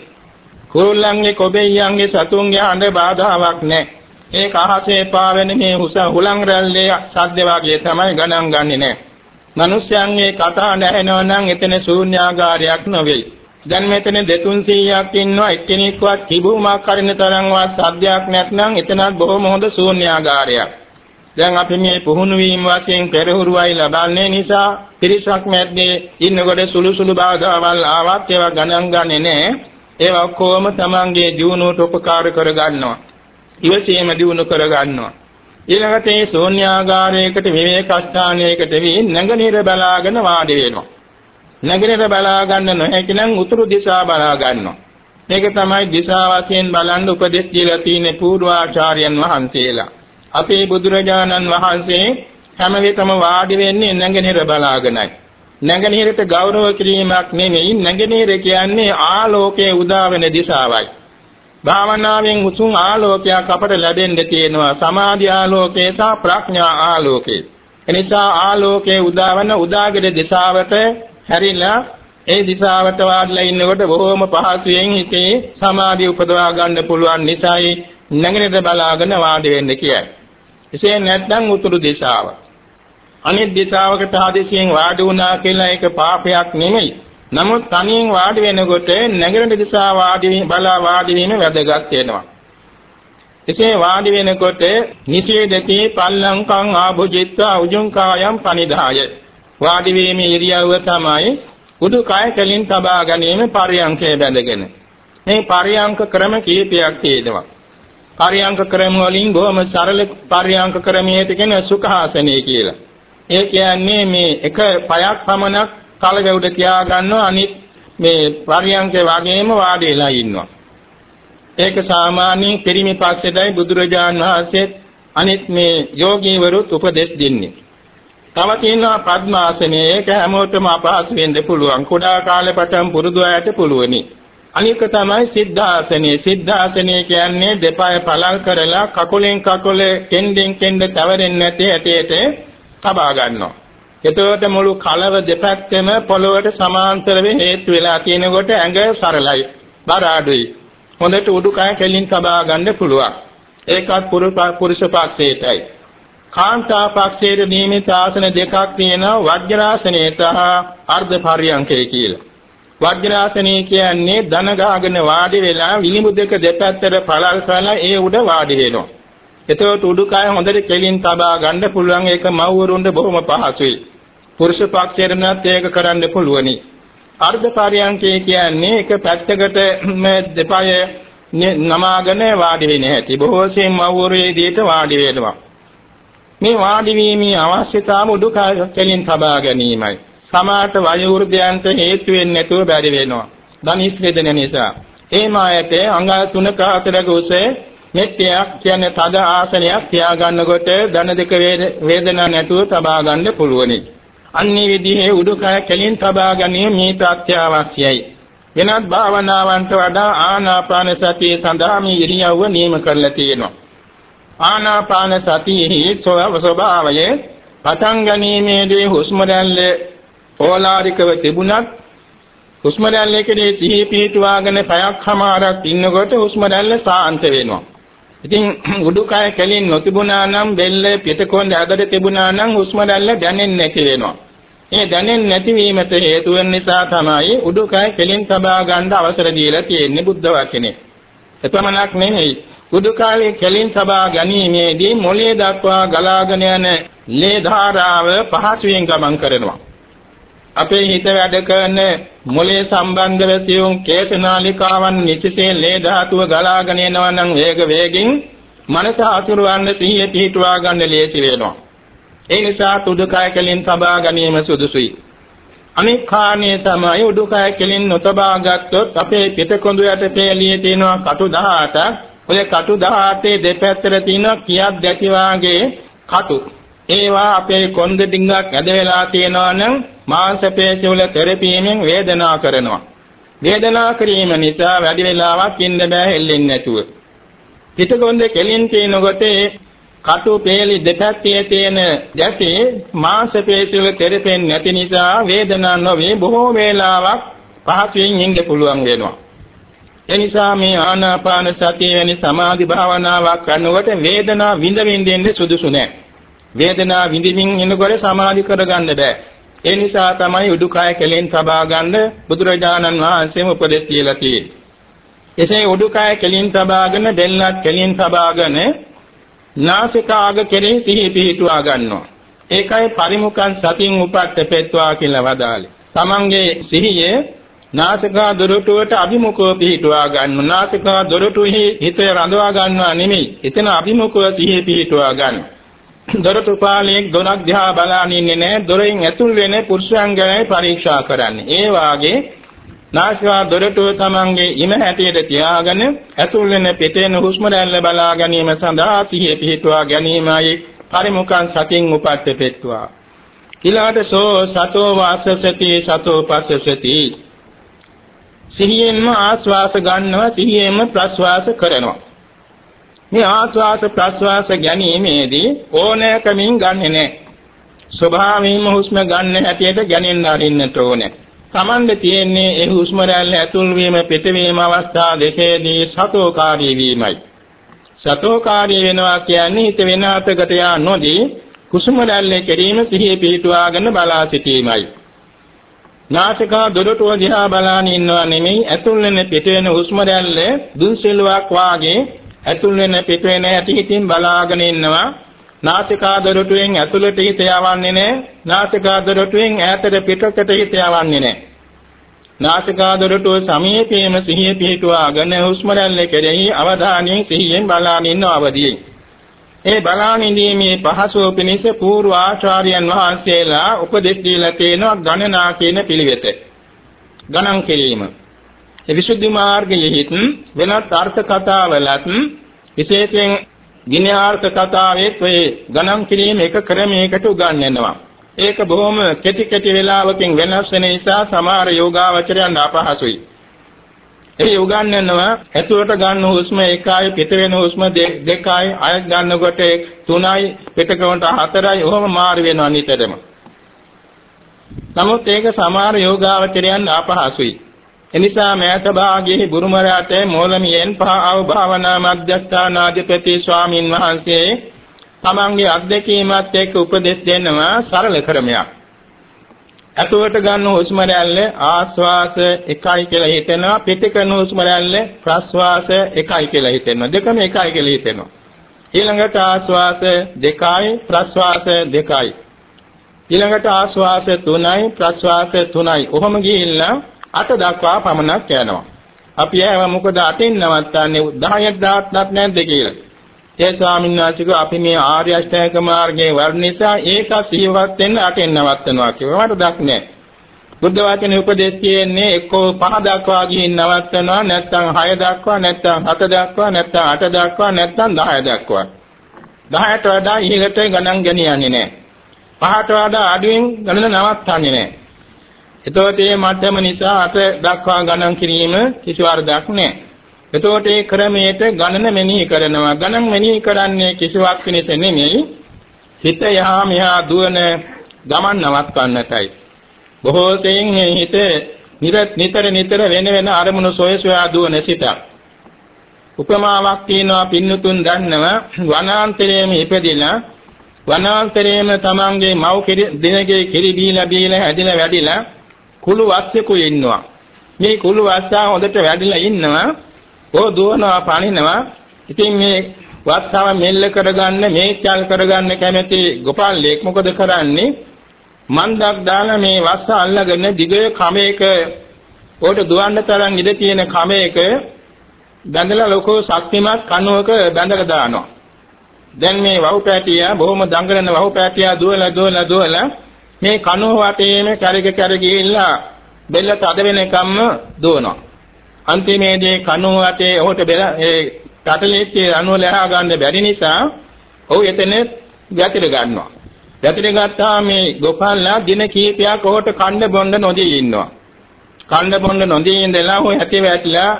කුරුල්ලන්ගේ කොබෙයියන්ගේ සතුන්ගේ හඬ බාධාවක් නැහැ. ඒක අහසේ පාවෙන මේ හුස හුලං රැල්ලේ සද්ද වගේ තමයි ගණන් ගන්නෙ නැහැ. මිනිස්යන්ගේ කටහඬ ඇහෙනවා නම් එතන ශූන්‍යාගාරයක් නෙවෙයි. දැන් මෙතන 200ක් ඉන්නවා එක්කෙනෙක්වත් කිඹුමක් කරින තරම්වත් සද්දයක් නැත්නම් එතනත් බොහොම හොඳ ශූන්‍යාගාරයක්. දැන් අපි මේ පුහුණු වීම වශයෙන් පෙරහුරුවයි ලබන්නේ නිසා පිරිසක් මැද්දේ ඉන්නකොට සුළු සුළු බාධාවල් ආවත් ඒවා ගණන් ගන්නේ නැහැ. ඒවා කොහොම තමන්ගේ දියුණුවට උපකාර කරගන්නවා. ඉවසීම දියුණු කරගන්නවා. ඊළඟට මේ ශූන්‍යාගාරයකට විවේක ස්ථානයකට වී නැගණිර බලාගෙන වාඩි වෙනවා. නැගෙනහිර බලා ගන්න නොහැකි නම් උතුරු දිශා බලා ගන්නවා. මේක තමයි දිශා වශයෙන් බලන්න උපදෙස් දීලා තියෙන පූර්වාචාර්යයන් වහන්සේලා. අපේ බුදුරජාණන් වහන්සේ හැම විටම වාඩි වෙන්නේ නැගෙනහිර බලාගෙනයි. නැගෙනහිරට ගෞරව කිරීමක් නෙමෙයි නැගෙනහිර කියන්නේ ආලෝකයේ උදා වෙන දිශාවයි. භාවනාවෙන් උතුම් ආලෝකයක් අපට ලැබෙන්න තියෙනවා සමාධි ආලෝකේ සහ ප්‍රඥා ආලෝකේ. එනිසා ආලෝකයේ උදාවන උදාගිර දිශාවට හැරිලා ඒ දිශාවට වාඩිලා ඉන්නකොට බොහොම පහසුවෙන් හිතේ සමාධිය උපදවා ගන්න පුළුවන් නිසායි නැගෙනහිර බලාගෙන වාඩි වෙන්න කියයි. එසේ නැත්නම් උතුරු දිශාව. අනිත් දිශාවකට ආදේශයෙන් වාඩි වුණා කියලා ඒක පාපයක් නෙමෙයි. නමුත් තනියෙන් වාඩි වෙනකොට නැගෙනහිර දිශාව වාඩි බලා වාඩි වීම වැදගත් වෙනවා. එසේ වාඩි වෙනකොට නිසීදති පල්ලංකං ආභුජිත්වා උජුං කායම් පනිදාය වාඩි වීමේ ඉරියව්ව තමයි උඩුකය කෙලින් තබා ගැනීම පරියංකයේ බැඳගෙන. මේ පරියංක ක්‍රම කීපයක් තියෙනවා. පරියංක ක්‍රම වලින් බොහොම සරල පරියංක ක්‍රමයට කියන සුඛාසනය කියලා. ඒ කියන්නේ මේ එක පයක් පමණක් කලවැවුඩ තියා ගන්නවා අනිත් මේ පරියංකේ වගේම වාඩි වෙලා ඉන්නවා. ඒක සාමාන්‍යයෙන් පිරිමි පක්ෂයටයි බුදුරජාන් වහන්සේ අනිත් මේ යෝගීවරුත් උපදෙස් දෙන්නේ. තව තියෙනවා පద్මාසනය. ඒක හැමෝටම අපහසු වෙන්න පුළුවන්. කුඩා කාලේ පටන් පුරුදු අයට පුළුවනි. අනික තමයි සිද්ධාසනය. සිද්ධාසනය කියන්නේ දෙපය පළල් කරලා කකුලෙන් කකුල කෙන්ඩෙන් කෙන්ඩ තවරෙන්නේ නැති ඇටයට තබා ගන්නවා. එතකොට මුළු කලව දෙපැත්තෙම පොළොවට සමාන්තරව හේතු වෙලා තියෙනකොට ඇඟ සරලයි. බර අඩුයි. හොඳට උඩුකය කෙලින් තබා ගන්න පුළුවන්. ඒකත් පුරුෂ පක්ෂයටයි. කාන්තා පක්ෂයේ නියමිත ආසන දෙකක් තියෙනවා වජ්‍රාසනය සහ අර්ධ පරියංකය කියලා. වජ්‍රාසනය කියන්නේ දන ගහගෙන වාඩි වෙලා විලිමු දෙක දෙපැත්තට පළල් කරලා ඒ උඩ වාඩි වෙනවා. එතකොට උඩුකය හොඳට කෙලින් තබා ගන්න පුළුවන් ඒක මව්වරුන්ට බොහොම පහසුයි. පුරුෂ පක්ෂයෙන්වත් ඒක කරන්න පුළුවනි. අර්ධ පරියංකය කියන්නේ එක පැත්තකට දෙපය නමාගෙන වාඩි වෙන හැටි. බොහෝ සෙයින් මව්වරු ඒ විදිහට වාඩි වෙනවා. මේ වාඩි වීමේ අවශ්‍යතාව උඩුක කෙලින් තබා ගැනීමයි. සමාත වයෝවෘද්ධයන්ට හේතු වෙන්නේ නැතුව බැරි වෙනවා. ධනිස් වේදන නිසා. ඒ මායත අංග තුනක හතරක උස මෙට්ටයක් කියන්නේ තද ආසනයක් තියාගන්නකොට ධන දෙක වේදනා නැතුව තබා ගන්න පුළුවනි. අන්නේ විදිහේ උඩුකය කෙලින් තබා ගැනීම මේත අත්‍යවශ්‍යයි. වෙනත් භාවනාවන්ට වඩා ආනාපාන සතිය සඳහා මේ ඉරියව්ව නියම කරලා තියෙනවා. ආනාපාන සතියෙහි ස්වභාවය පටන් ගැනීමේදී හුස්ම රැල්ල ඕලාරිකව තිබුණත් හුස්ම රැල්ලකදී සිහි පිහිටුවාගෙන පැයක් හමාරක් ඉන්නකොට හුස්ම රැල්ල සාන්ත වෙනවා. ඉතින් උඩුකය කෙලින් නොතිබුණා නම් බෙල්ල පිටකොන්ද ඇදට තිබුණා නම් හුස්ම රැල්ල දැනෙන්නේ නැති වෙනවා. ඒ දැනෙන්නේ නැතිවීමට හේතු වෙන නිසා තමයි උඩුකය කෙලින් තබා ගන්න අවසර දීලා තියෙන්නේ බුද්ධ වචනේ. එපමණක් නෙමෙයි උඩුකාලේ කෙලින් තබා ගැනීමේදී මොළයේ දක්වා ගලාගෙන යන ලේ ධාරාව පහසුවෙන් ගමන් කරනවා. අපේ හිත වැඩ කරන මොළයේ සම්බන්ධව සියුම් කේශනාලිකාවන් නිසිසේ ලේ ධාතුව ගලාගෙන යනවා නම් වේග වේගින් මනස අසුරවන්න සිහිය පිහිටුවා ගන්න ලේසි වෙනවා. ඒ නිසා උඩුකය කෙලින් තබා ගැනීම සුදුසුයි. අනෙක් කාණේ තමයි උඩුකය කෙලින් නොතබා ගත්තොත් අපේ පිටකොඳු යට පෙළියේ තියෙනවා කටු 18ක්. ඔය කටු 18 දෙපැත්තට තියෙන කියක් දැටි වාගේ කටු. ඒවා අපේ කොන්ද ඩිංගක් ඇද වෙලා තියෙනවා නම් මාංශ පේශි වල තෙරපීමෙන් වේදනා කරනවා. වේදනා කිරීම නිසා වැඩි වෙලාවක් ඉන්න බෑ හෙල්ලෙන්නේ නැතුව. පිටකොන්ද කෙලින් තියෙනකොට කටු පේලි දෙපැත්තේ තියෙන දැටි මාංශ පේශි වල තෙරපෙන්නේ නැති නිසා වේදනා නොවේ බොහෝ වේලාවක් පහසුවෙන් ඉන්න පුළුවන් වෙනවා. ඒ නිසා මේ ආනාපාන සතිය වැනි සමාධි භාවනාවක් කරනකොට වේදනා විඳ විඳින්න සුදුසු නැහැ. වේදනා විඳින්මින් ඉන්නකොට සමාධි කරගන්න බෑ. ඒ නිසා තමයි උඩුකය කෙලෙන් තබා ගන්න බුදුරජාණන් වහන්සේම උපදෙස් කියලා තියෙන්නේ. එසේ උඩුකය කෙලින් තබාගෙන දෙල්ලත් කෙලින් තබාගෙන නාසිකාග කෙරෙහි සිහි පිහිටුවා ගන්නවා. ඒකයි පරිමුඛං සතින් උපට්ඨපෙත්වා කියලා වදාළේ. තමන්ගේ සිහියේ නාසිකා දොරටුවට අභිමුඛව පිහිටුවා ගන්න. නාසිකා දොරටුෙහි හිත රඳවා ගන්නවා නෙමෙයි. එතන අභිමුඛව සිහිය පිහිටුවා ගන්න. දොරටු පාලයක් දොරක් දිහා බලාගෙන ඉන්නේ නැහැ. දොරෙන් ඇතුල් වෙන පුරුෂයන් ගැන පරීක්ෂා කරන්නේ. ඒ වාගේ නාසිකා දොරටුව තමන්ගේ ඉම හැටියට තියාගෙන ඇතුල් වෙන පිටේන හුස්ම රැල්ල බලා ගැනීම සඳහා සිහිය පිහිටුවා ගැනීමයි පරිමුඛං සතින් උපට්ඨපෙත්වා. ඊළාට සෝ සතෝ වාසසති සතෝ පස්සසති සිහියෙන්ම ආස්වාස ගන්නවා සිහියෙන්ම ප්‍රස්වාස කරනවා මේ ආස්වාස ප්‍රස්වාස ගැනීමේදී ඕනෑකමින් ගන්නෙ නැහැ ස්වභාවයෙන්ම හුස්ම ගන්න හැටියට ගැනෙන්න අරින්නට ඕනේ. Tamande තියෙන්නේ ඒ හුස්ම රැල්ල ඇතුල් වීම පිටවීම අවස්ථා දෙකේදී සතෝකාරී වීමයි. සතෝකාරී වෙනවා කියන්නේ හිත වෙන අතකට යා නොදී කුසුම රැල්ලේ කෙරීම සිහිය පිහිටුවාගෙන බලා සිටීමයි. නාසිකා දොරටුව දිහා බලාගෙන ඉන්නව නෙමෙයි ඇතුල් වෙන පිට වෙන හුස්ම රැල්ල දුන්සෙලුවක් වාගේ ඇතුල් වෙන පිට වෙන ඇති හිතින් බලාගෙන ඉන්නවා නාසිකා දොරටුවෙන් ඇතුළට හිත යවන්නේ නැහැ නාසිකා දොරටුවෙන් ඈතට පිටකට හිත යවන්නේ නැහැ නාසිකා දොරටුව සමීපයේම සිහිය පිහිටුවාගෙන හුස්ම රැල්ල කෙරෙහි අවධානයෙන් සිහියෙන් බලාගෙන ඉන්න අවදියේ ඒ බලාගෙන ඉඳීමේ පහසුව පිණිස పూర్ව ආචාර්යයන් වහන්සේලා උපදෙස් දීලා තියෙනවා ගණනා කියන පිළිවෙත. ගණන් කිරීම. ඒ විසුද්ධි මාර්ගයෙහිත් වෙනත් අර්ථ කතාවලත් විශේෂයෙන් විනයාර්ථ කතාවෙත් ඔය ගණන් කිරීම එක ක්‍රමයකට උගන්වනවා. ඒක බොහොම කෙටි කෙටි වේලාවකින් වෙනස් වෙන නිසා සමහර යෝගාවචරයන් අපහසුයි. ඒ උගන්වනවා ඇතුළට ගන්න හුස්ම එකයි පිට වෙන හුස්ම දෙකයි අයත් ගන්නකොට තුනයි පිටකවට හතරයි ඔහොම මාරු වෙනවා නිතරම. නමුත් ඒක සමහර යෝගාවචරයන් අපහසුයි. එනිසා මෑත භාගයේ බුරුමරාට මෝලමියෙන් පහ අවභාවනා මධ්‍යස්ථානාධිපති ස්වාමින් වහන්සේ තමන්ගේ අත්දැකීමත් එක්ක උපදෙස් දෙනවා සරල ක්‍රමයක්. ඇතුළට ගන්න හුස්ම රැල්ල ආස්වාස එකයි කියලා හිතෙනවා පිටකන හුස්ම රැල්ල ප්‍රස්වාස එකයි කියලා හිතෙනවා දෙකම එකයි කියලා හිතෙනවා. ඊළඟට ආස්වාස දෙකයි ප්‍රස්වාස දෙකයි. ඊළඟට ආස්වාස තුනයි ප්‍රස්වාස තුනයි. ඔහොම ගිහිල්ලා අට දක්වා පමණක් යනවා අපි ඒව මොකද අටින් නවත්තන්නේ 10ක් 10ක් නැද්ද කියලා ඒ ස්වාමීන් වහන්සේ අපි මේ ආර්ය අෂ්ටාංග මාර්ගයේ වර්ණ නිසා ඒක සිහිවත් වෙන්න අටෙන් නවත්තනවා කියනවා මට දක් නැහැ. බුද්ධ වචනේ උපදේශ කියන්නේ එක්කෝ පහ දක්වා ගිහින් නවත්තනවා නැත්නම් 6 දක්වා නැත්නම් 7 දක්වා නැත්නම් 8 දක්වා නැත්නම් 10 දක්වා. 10ට වඩා ඉහළට ගණන් ගෙනියන්නේ නැහැ. පහට වඩා අඩුවෙන් ගණන නවත්තන්නේ නැහැ. එතකොට මේ මධ්‍යම නිසා 8 දක්වා ගණන් කිරීම කිසි වරදක් නැහැ. එතකොට ඒ ක්‍රමයට ගණන මෙනෙහි කරනවා. ගණන් මෙනෙහි කරන්නේ කිසිවක් වෙනස නෙමෙයි. හිත යහා මෙහා දුවන ගමන් නවත්වන්නටයි. බොහෝ සෙයින් මේ හිත නිතර නිතර වෙන වෙන අරමුණු සොය සොයා දුවන සිත. උපමාවක් තියෙනවා පින්නතුන් දන්නව වනාන්තරයේම ඉපදිලා වනාන්තරයේම තමන්ගේ මව් දිනගේ කිරි බීලා බීලා හැදිලා වැඩිලා කුළු වස්සෙකු ඉන්නවා. මේ කුළු වස්සා හොඳට වැඩිලා ඉන්නවා ඕ දුවනවා පනිනවා. ඉතින් මේ වස්සාව මෙල්ල කරගන්න මේචල් කරගන්න කැමැති ගෝපාලෙක් මොකද කරන්නේ? මන්දක් දාලා මේ වස්ස අල්ලගෙන දිග කමයක ඕට දුවන්න තරම් ඉඳ තියෙන කමයක බැඳලා ලොකෝ ශක්තිමත් කණුවක බැඳලා දානවා. දැන් මේ වහු පැටිය බොහොම දඟලන වහු පැටිය දුවලා දුවලා දුවලා මේ කනුව වටේම කැරක කැර ගිහිල්ලා බෙල්ල තද වෙනකම්ම දුවනවා. අන්තිමේදී කනුව වටේ ඔහුට බෙල ඒ කටලෙච්චේ අනුව ලැහා ගන්න බැරි නිසා ඔහු එතන ගැතිර ගන්නවා. ගැතිර ගත්තා මේ ගෝපාලලා දින කීපයක් ඔහුට කන්න බොන්න නොදී ඉන්නවා. කන්න බොන්න නොදී ඉඳලා ඔහු ඇති වැටලා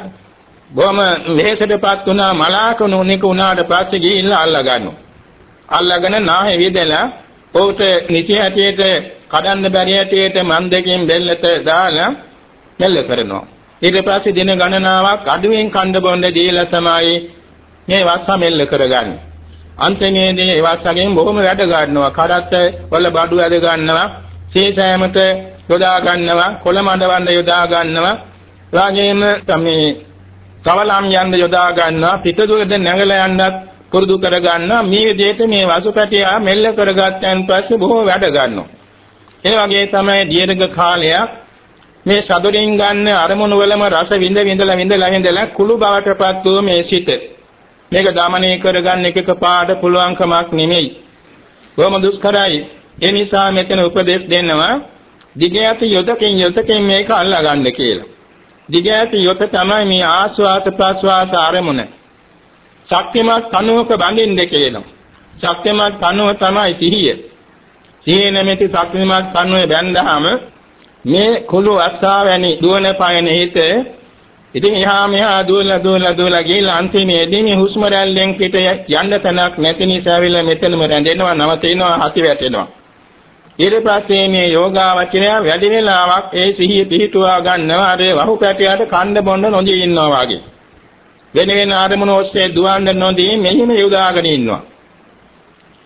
බොහොම වෙහෙසටපත් වුණා මලාකුණුනික උනාට පස්සේ ගිහිල්ලා අල්ලා ගන්නවා. අල්ලාගෙන නාහේ විදලා ඔහුට නිසි හැටියට කඩන්න බැරි හැටියට මන් දෙකෙන් බෙල්ලට දාලා මෙල්ල කරනවා. ඊට පස්සේ දින ගණනාවක් අඩුවෙන් කන්න බොන්න දීලා තමයි මේ වස්සා මෙල්ල කරගන්නේ. අන්තිමේදී ඒ වස්සගෙන් බොහොම වැඩ ගන්නවා. කරත්ත වල බඩු වැඩ ගන්නවා. සීසෑමට යොදා ගන්නවා. කොළ මඩවන්න යොදා ගන්නවා. වාගේම තමයි කවලම් යන්න යොදා ගන්නවා. පිටදුවද නැගලා යන්නත් පුරුදු කර ගන්නවා. මේ විදිහට මේ වසුපැටියා මෙල්ල කරගත්තන් පස්සේ බොහෝ වැඩ ගන්නවා. ඒ වගේ තමයි දීර්ඝ කාලයක් මේ සතුටින් ගන්න අරමුණු වලම රස විඳ විඳලා විඳලා විඳලා කුළු බවටපත් වූ මේ සිත මේක දමනය කරගන්න එකක පාඩ පුළුවන්කමක් නෙමෙයි. බොහොම දුෂ්කරයි. ඒ නිසා මෙතන උපදෙස් දෙනවා දිගයති යොතකින් යොතකින් මේක අල්ලා ගන්න කියලා. දිගයති යොත තමයි මේ ආස්වාද ප්‍රස්වාස ආරමුණ. ශක්තිමත් කනුවක බඳින්න කියනවා. ශක්තිමත් කනුව තමයි සිහිය. සිහිය නැමැති ශක්තිමත් කනුවේ බැඳහම මේ කුළු අස්සා වැනි දුවන පයන හිත ඉතින් එහා මෙහා දුවලා දුවලා දුවලා ගිහලා අන්තිමේදී මේ හුස්ම රැල්ලෙන් පිට යන්න තැනක් නැති නිසා ඇවිල්ලා මෙතනම රැඳෙනවා නවතිනවා හති වැටෙනවා ඊට පස්සේ මේ යෝගාවචරය වැඩි වෙලාවක් ඒ සිහිය පිහිටුවා ගන්නවා අර වහු පැටියට කන්න බොන්න නොදී ඉන්නවා වගේ වෙන වෙන ආරමුණු ඔස්සේ දුවන්න නොදී මෙහිම යොදාගෙන ඉන්නවා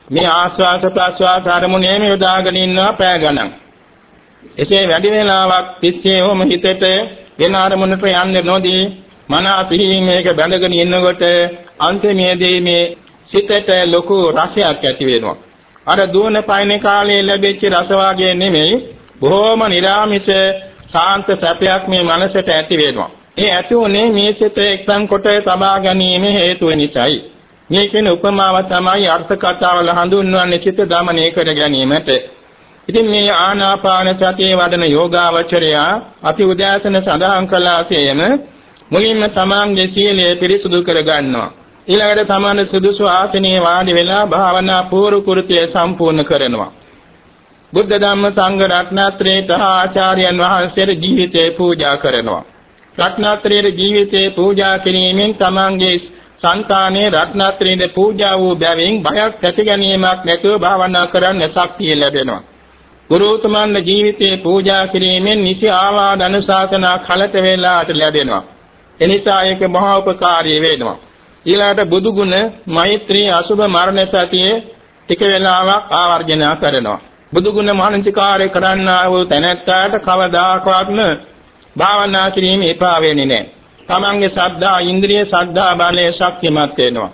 මේ ආස්වාස ප්‍රස්වාස ආරමුණේම යොදාගෙන ඉන්නවා පෑ ගණන් එසේ වැඩි වේලාවක් තිස්සේ ඔහම හිතට වෙන අරමුණට යන්නේ නොදී මනස සිහිමේක බැඳගෙන ඉන්නකොට අන්තිමේදී මේ සිතට ලොකු රසයක් ඇති වෙනවා. අර දුවන පයින් කාලේ ලැබෙච්ච රස වාගේ නෙමෙයි බොහොම නිරාමිෂ සාන්ත සැපයක් මේ මනසට ඇති වෙනවා. ඒ ඇති උනේ මේ සිත එක්තන් කොට තබා ගැනීම හේතුව නිසායි. මේ කියන උපමාව තමයි අර්ථ කතාවල හඳුන්වන්නේ සිත දමනය කර ගැනීමට. ඉතින් මේ ආනාපාන සතිය වඩන යෝගාවචරයා අපි උදෑසන සඳහන් කළාසේම මුලින්ම තමන්ගේ සීලය පිරිසුදු කර ගන්නවා. ඊළඟට තමන් සුදුසු ආසනයේ වාඩි වෙලා භාවනා පූර්ව කෘත්‍යය සම්පූර්ණ කරනවා. බුද්ධ ධම්ම සංඝ රත්නත්‍රේත ආචාර්යයන් වහන්සේගේ ජීවිතේ පූජා කරනවා. රත්නත්‍රයේ ජීවිතේ පූජා කිරීමෙන් තමන්ගේ සංකානේ රත්නත්‍රයේ පූජා වූ බැවින් බයක් ඇති ගැනීමක් නැතුව භාවනා කරන්න ශක්තිය ලැබෙනවා. ගුරුතුමන්ගේ ජීවිතේ පූජා කිරීමෙන් නිසි ආවාද අනුශාසනා කලත වේලාට ලැබෙනවා. එනිසා ඒක මහා උපකාරී වෙනවා. ඊළාට බුදු ගුණ, මෛත්‍රී, අසුභ මරණ සතියේ ටික වේලාවක් ආවර්ජන කරනවා. බුදු ගුණ මානසිකාරය කරන්නා වූ තැනැත්තාට කවදාකවත්ම භාවනා කිරීම එපා වෙන්නේ නැහැ. තමන්ගේ ශ්‍රද්ධා, ඉන්ද්‍රිය ශ්‍රද්ධා බලය ශක්තිමත් වෙනවා.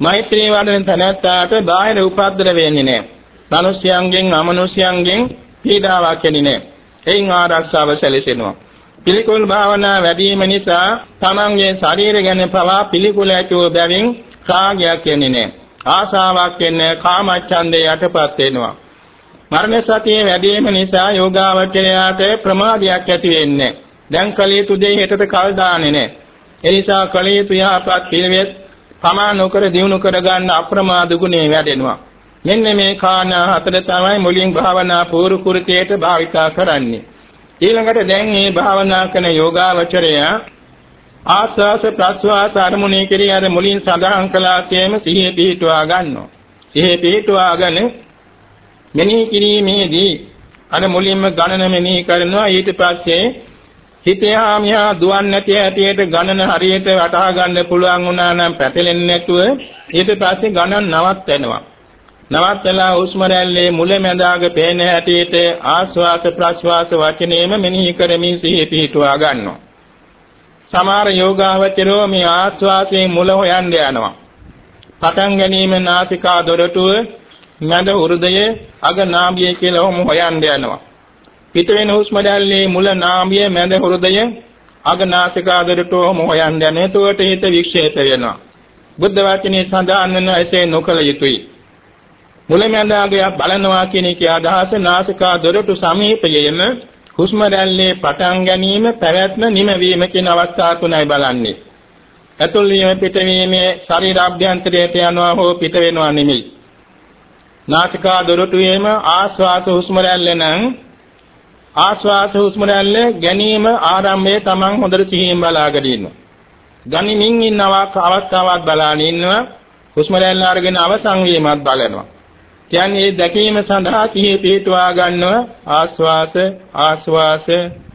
මෛත්‍රී වඩන තැනැත්තාට බාහිර උපද්දර වෙන්නේ නැහැ. මිනිස්යන්ගෙන් අමනුෂ්‍යයන්ගෙන් පීඩාවක් එන්නේ නැහැ. එයින් ආරක්ෂාව සැලසෙනවා. පිළිකුල් භාවනා වැඩි වීම නිසා තමන්ගේ ශරීර ගැන පවා පිළිකුල ඇතිව බැවින් රාගයක් එන්නේ නැහැ. ආසාවක් එන්නේ කාමච්ඡන්දේ යටපත් වෙනවා. මරණ සතිය වැඩි වීම නිසා යෝගාවචරයාට ප්‍රමාදයක් ඇති වෙන්නේ. දැන් කලියුතු දෙය හෙටට කල් දාන්නේ නැහැ. ඒ නිසා කලියුතු යහපත් පිළිවෙත් තමා නොකර දිනු කර ගන්න අප්‍රමාද ගුණේ වැඩෙනවා. මෙන්න මේ කාරණා හතර තමයි මුලින් භාවනා පූර්ව කෘතියට භාවිතා කරන්නේ. ඊළඟට දැන් මේ භාවනා කරන යෝගාවචරය ආස්වාස ප්‍රස්වාස අරමුණේ කෙරෙහි අර මුලින් සඳහන් කළාසේම සිහිය පිහිටුවා ගන්නවා. සිහිය පිහිටුවාගෙන මෙනෙහි කිරීමේදී අර මුලින්ම ගණන මෙනෙහි කරනවා ඊට පස්සේ හිතයා මියා දුවන්නේ නැති ඇටියට ගණන හරියට වටහා ගන්න පුළුවන් වුණා නම් පැටලෙන්නේ නැතුව ඊට පස්සේ ගණන් නවත්වනවා. නවත්තලා හුස්ම රැල්ලේ මුලැමැදාග පේන හැටියට ආස්වාස ප්‍රස්වාස වචනේම මෙනෙහි කරමින් සිහිය පිහිටුවා ගන්නවා. සමහර යෝගාවචරෝ මේ ආස්වාසයේ මුල හොයන්න යනවා. පටන් ගැනීම නාසිකා දොරටුව මැද හෘදය අග නාභිය කියලා ඔහොම හොයන්න යනවා. පිට වෙන හුස්ම රැල්ලේ මුල නාභිය මැද හෘදය අග නාසිකා දොරටුව ඔහොම හොයන්න යනවා. එතකොට හිත වික්ෂේප වෙනවා. බුද්ධ වචනේ සඳහන් වන එසේ නොකළ යුතුයි. මුලැමැදාගයක් බලනවා කියන එකේ අදහස නාසිකා දොරටු සමීපයේම හුස්ම රැල්ලේ පටන් ගැනීම පැවැත්ම නිමවීම කියන අවස්ථා තුනයි බලන්නේ. ඇතුල් වීම පිටවීමේ ශරීර අභ්‍යන්තරයට යනවා හෝ පිට වෙනවා නෙමෙයි. නාසිකා දොරටුවේම ආශ්වාස හුස්ම රැල්ල නම් ආශ්වාස හුස්ම රැල්ල ගැනීම ආරම්භයේ Taman හොඳට සිහියෙන් බලාගෙන ඉන්නවා. ගනිමින් ඉන්න අවස්ථාවක් බලාගෙන ඉන්නවා. හුස්ම රැල්ල අරගෙන අවසන් වීමත් බලනවා. කියන්නේ දැකීම සඳහා සිහිය පිහිටුවා ගන්නවා ආස්වාස ආස්වාස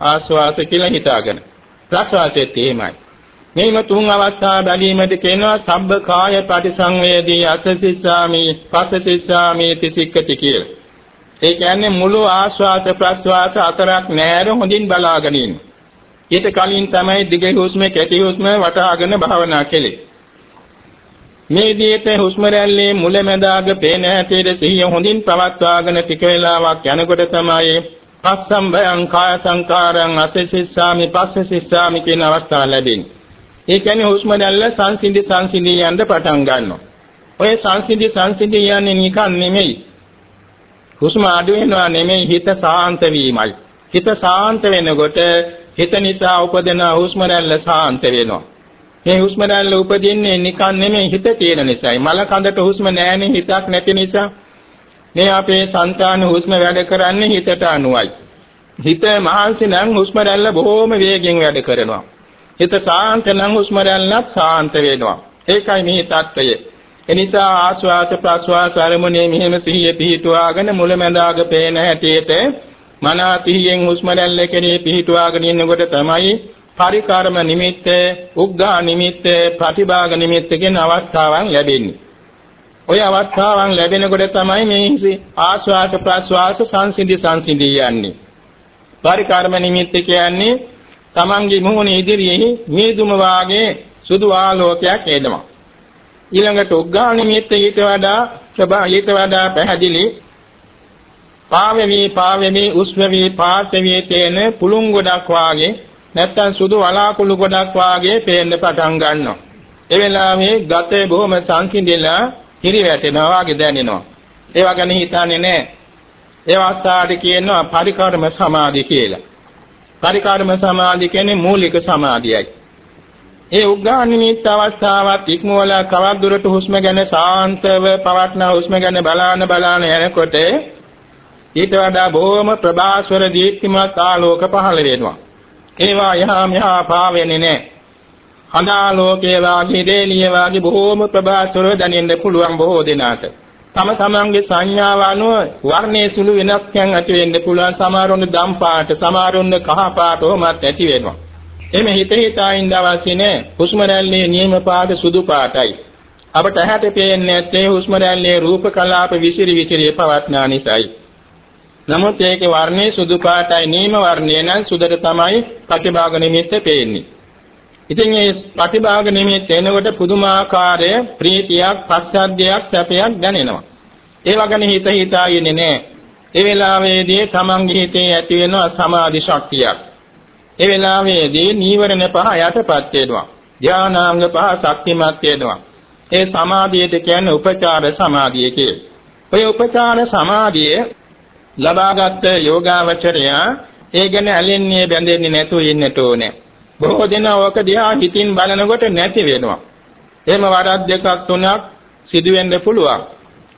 ආස්වාස කියලා හිතාගෙන. ප්‍රස්වාසයේත් එහෙමයි. මේම තුන් අවස්ථා බැලීමද කියනවා සබ්බ කාය පරිසංවේදී අසසිස්සාමි පස්සසිස්සාමි තිසික්කති කියලා. ඒ කියන්නේ මුළු ආස්වාස ප්‍රස්වාස අතරක් නෑර හොඳින් බලාගෙන ඉන්න. ඊට කලින් තමයි දිග හුස්ම කෙටි හුස්ම වටහාගෙන භාවනා කෙලේ. මේ විදිහට හුස්ම රැල්ලේ මුලැමැදාග පේන හැටියට සිහිය හොඳින් පවත්වාගෙන ටික වේලාවක් යනකොට තමයි පස්සම්බයං කාය සංකාරං අසසිස්සාමි පස්සසිස්සාමි කියන අවස්ථාව ලැබෙන්නේ. ඒ කියන්නේ හුස්ම රැල්ල සංසිඳි සංසිඳි යන්න පටන් ගන්නවා. ඔය සංසිඳි සංසිඳි යන්නේ නිකන් නෙමෙයි. හුස්ම අඩු වෙනවා නෙමෙයි හිත සාන්ත වීමයි. හිත සාන්ත වෙනකොට හිත නිසා උපදින හුස්ම රැල්ල සාන්ත වෙනවා. මේ හුස්ම රැල්ල උපදින්නේ නිකන් නෙමෙයි හිත තියෙන නිසායි. මල කඳට හුස්ම නැහැනේ හිතක් නැති නිසා. මේ අපේ సంతාන හුස්ම වැඩ කරන්නේ හිතට අනුවයි. හිත මහන්සි නම් හුස්ම රැල්ල බොහොම වේගෙන් වැඩ කරනවා. හිත සාන්ත නම් හුස්ම රැල්ලත් සාන්ත වෙනවා. ඒකයි මේ தত্ত্বය. එනිසා ආස්වාස ප්‍රස්වාස අරමුණේ මෙහෙම සිහිය පිහිටුවාගෙන මුලැමැදාග පේන හැටියට මනා සිහියෙන් හුස්ම රැල්ල කෙරේ පිහිටුවාගෙන ඉන්නකොට තමයි පරිකාරම නිමිත්ත, උග්ගා නිමිත්ත, ප්‍රතිභාග නිමිත්ත කියන අවස්ථාවන් ලැබෙන්නේ. ওই අවස්ථාවන් ලැබෙනකොට තමයි මේ ආස්වාස ප්‍රස්වාස සංසිඳි සංසිඳි යන්නේ. පරිකාරම නිමිත්ත කියන්නේ තමන්ගේ මුහුණ ඉදිරියේ මේදුම වාගේ සුදු ආලෝකයක් එනවා. ඊළඟට උග්ගා නිමිත්ත ඊට වඩා ප්‍රභා ඊට වඩා පැහැදිලි පාවෙමි පාවෙමි උස්වෙමි පාත්වෙමි තේන පුලුම් ගොඩක් වාගේ නැත්තම් සුදු වලාකුළු ගොඩක් වාගේ පේන්න පටන් ගන්නවා. ඒ වෙලාවේ ගතේ බොහොම සංසිඳිලා හිරි වැටෙනවා වාගේ දැනෙනවා. ඒවා ගැන හිතන්නේ නැහැ. ඒ අවස්ථාවට කියනවා පරිකාරම සමාධි කියලා. පරිකාරම සමාධි කියන්නේ මූලික සමාධියයි. ඒ උග්ඝා නිමිත්ත අවස්ථාවත් ඉක්මවලා කවක් දුරට හුස්ම ගැන සාන්තව පවත්නා හුස්ම ගැන බලාන බලාන යනකොට ඊට වඩා බොහොම ප්‍රභාස්වර දීප්තිමත් ආලෝක පහළ වෙනවා. ඒවා යහා මෙහා පාවෙන්නේ නැහැ. හඳාලෝකයේ වාගේ දේලිය වාගේ බොහෝම ප්‍රභාස්වරව දැනෙන්න පුළුවන් බොහෝ දෙනාට. තම තමන්ගේ සංඥාව අනුව වර්ණයේ සුළු වෙනස්කම් ඇති වෙන්න පුළුවන් සමහරුන් දම් පාට සමහරුන් කහ පාට වමත් ඇති වෙනවා. එමෙ හිත හිතා ඉඳ අවශ්‍ය නැහැ. හුස්ම රැල්ලේ නියම පාට සුදු පාටයි. අපට ඇහැට පේන්නේ නැත්තේ හුස්ම රැල්ලේ රූප කලාප විසිරි විසිරි පවත්නා නිසායි. නමුත් ඒකේ වර්ණයේ සුදු පාටයි නියම වර්ණය නම් සුදට තමයි ප්‍රතිභාග නිමිත්ත පේන්නේ. ඉතින් මේ ප්‍රතිභාග නිමිත්ත එනකොට පුදුමාකාරය ප්‍රීතියක්, පස්සද්ධියක්, සැපයක් දැනෙනවා. ඒ වගේම හිත හිතා ඉන්නේ නැහැ. ඒ වෙලාවේදී තමන්ගේ හිතේ ඇති වෙන සමාධි ශක්තියක්. ඒ වෙලාවේදී නීවරණ පහ යටපත් වෙනවා. ධානාංග පහ ශක්තිමත් වෙනවා. ඒ සමාධියට කියන්නේ උපචාර සමාධිය කියලා. ඔය උපචාර සමාධිය ලබාගත් යෝගාවචරය ඒ ගැන ඇලෙන්නේ බැඳෙන්නේ නැතුව ඉන්නට ඕනේ. බොහෝ දෙනා ඔක දිහා හිතින් බලනකොට නැති වෙනවා. එහෙම වරක් දෙකක් තුනක් සිදු වෙන්න පුළුවන්.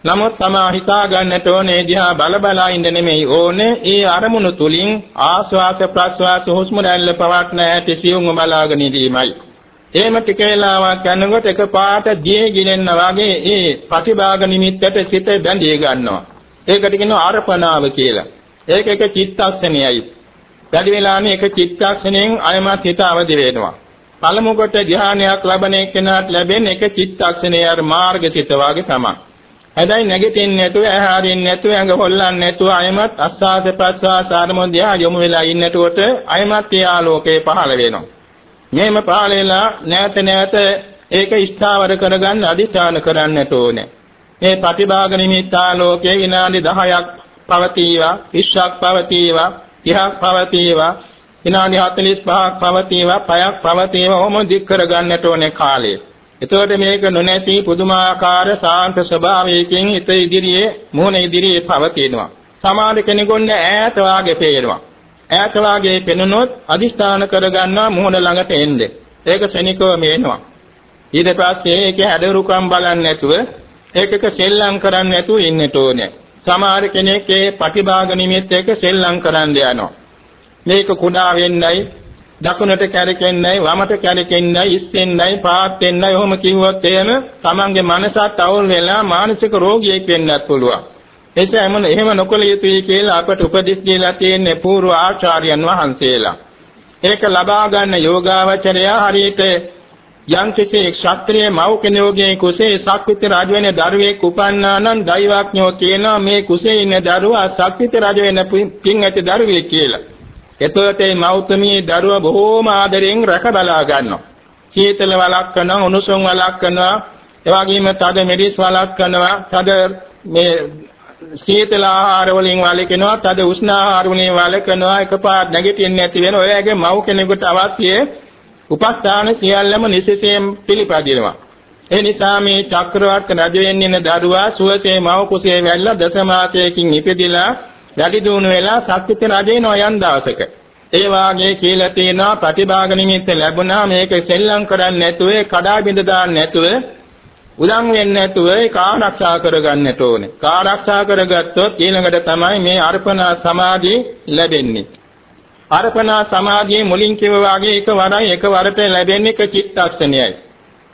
නමුත් තමා හිතා ගන්නට ඕනේ දිහා බල බලා ඉන්න නෙමෙයි ඕනේ ඒ අරමුණු තුලින් ආස්වාස ප්‍රස්වාස හුස්ම රැල්ල පවත්න ඇති සියුම් බලාගෙන ඉඳීමයි. එහෙම ටික වේලාවක් යනකොට එකපාරට දියේ ගිලෙන්න වගේ ඒ ප්‍රතිභාග නිමිත්තට සිත බැඳී ගන්නවා. ඒකට කියනවා ආරපණාව කියලා. ඒක එක චිත්තක්ෂණයයි. වැඩි වෙලානේ එක චිත්තක්ෂණයෙන් අයමත් හිත අවදි වෙනවා. පළමු කොට ධානයක් ලබන එක්කෙනාට ලැබෙන එක චිත්තක්ෂණයේ අර මාර්ගසිත වාගේ තමයි. හැබැයි නැගිටින්නේ නැතුව ඇහැරින්නේ නැතුව ඇඟ හොල්ලන්නේ නැතුව අයමත් අස්වාස ප්‍රස්වාස ආරමුදියා යොමු වෙලා ඉන්නකොට අයමත් ඒ ආලෝකේ පහළ වෙනවා. මේම පහළ වෙලා නැවත නැවත ඒක ස්ථාවර කරගන්න අධිෂ්ඨාන කරන්නට ඕනේ. මේ ප්‍රතිභාග නිමිත්ත ආලෝකයේ විනාඩි 10ක් පවතිවා 20ක් පවතිවා 30ක් පවතිවා විනාඩි 45ක් පවතිවා 5ක් පවතිවා ඔහොම දික් කරගන්නට ඕනේ කාලය. එතකොට මේක නොනැසී පුදුමාකාර සාන්ත ස්වභාවයකින් හිත ඉදිරියේ මූණ ඉදිරියේ පවතිනවා. සමහර කෙනෙකුට ඈත වාගේ පේනවා. ඈත වාගේ පෙනුනොත් අදිස්ථාන කරගන්නවා මූණ ළඟට එන්නේ. ඒක ශනිකව මේනවා. ඊට පස්සේ ඒකේ හැඩරුකම් බලන්නේ නැතුව ඒකක සෙල්ලම් කරන්නේ නැතුව ඉන්නට ඕනේ. සමහර කෙනෙක් ඒ ප්‍රතිභාග නිමිත්ත එක සෙල්ලම් කරන්න යනවා. මේක කුඩා වෙන්නයි දකුණට කැරකෙන්නයි වමට කැරකෙන්නයි ඉස්සෙන්නයි පාත් වෙන්නයි ඔහොම කිව්වොත් එහෙම තමන්ගේ මනසත් අවුල් වෙලා මානසික රෝගියෙක් වෙන්නත් පුළුවන්. එසේම එහෙම නොකළ යුතුයි කියලා අපට උපදෙස් දීලා තියෙන්නේ පූර්ව ආචාර්යයන් වහන්සේලා. ඒක ලබා ගන්න යෝගාවචරය හරියට යම් කිසි ක්ෂත්‍රීය මව් කෙනෙකුගේ කුසේ සක්විති රජ වෙන දරුවෙක් උපන්නා නම් දෛවඥෝ කියනවා මේ කුසේ ඉන්න දරුවා සක්විති රජ වෙන පින් ඇති දරුවෙක් කියලා. එතකොට මේ මෞතමී දරුවා බොහෝම ආදරෙන් රැක බලා ගන්නවා. සීතල වලක් කරනවා, උණුසුම් වලක් කරනවා, එවාගෙම තද මෙඩිස් වලක් කරනවා, තද මේ සීතල ආහාර වලින් වළකිනවා, තද උෂ්ණ ආහාර වලින් වළකනවා, එකපාරට නැගිටින්නේ නැති වෙන ඔයගේ මව් කෙනෙකුට අවශ්‍ය උපස්ථාන සියල්ලම නිසසෙන් පිළිපදිනවා. ඒ නිසා මේ චක්‍රවර්ති රජ වෙන්න දරුවා සුවසේ මව කුසේ වැල්ලා දසමාසයකින් ඉපදිලා වැඩි දියුණු වෙලා සත්‍විත රජේනෝ යන් දවසක. ඒ වාගේ කියලා තියෙනවා ප්‍රතිභාග නිමිත්ත ලැබුණා මේක සෙල්ලම් කරන්නේ නැතුව කඩා බිඳ දාන්න නැතුව උදන් වෙන්නේ නැතුව ඒක ආරක්ෂා කරගන්නට ඕනේ. ආරක්ෂා කරගත්තොත් ඊළඟට තමයි මේ අර්පණා සමාධිය ලැබෙන්නේ. අර්පණා සමාධියේ මුලින් කිව්ව වාගේ එක වරයි එක වරට ලැබෙන්නේ එක චිත්තක්ෂණයයි.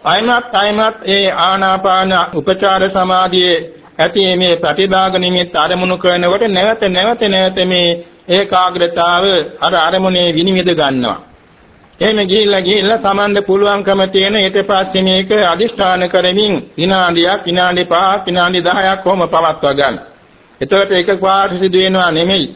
අයමත් අයමත් ඒ ආනාපාන උපචාර සමාධියේ ඇති මේ ප්‍රතිභාග නිමිත්ත අරමුණු කරනකොට නැවත නැවත නැවත මේ ඒකාග්‍රතාව අර අරමුණේ විනිවිද ගන්නවා. එහෙම ගිහිල්ලා ගිහිල්ලා Tamande පුළුවන්කම තියෙන ඊට පස්සේ මේක අදිෂ්ඨාන කරමින් විනාඩියක් විනාඩි 5ක් විනාඩි 10ක් කොහොම පවත්වා ගන්න. එතකොට ඒක පාට සිදු වෙනවා නෙමෙයි.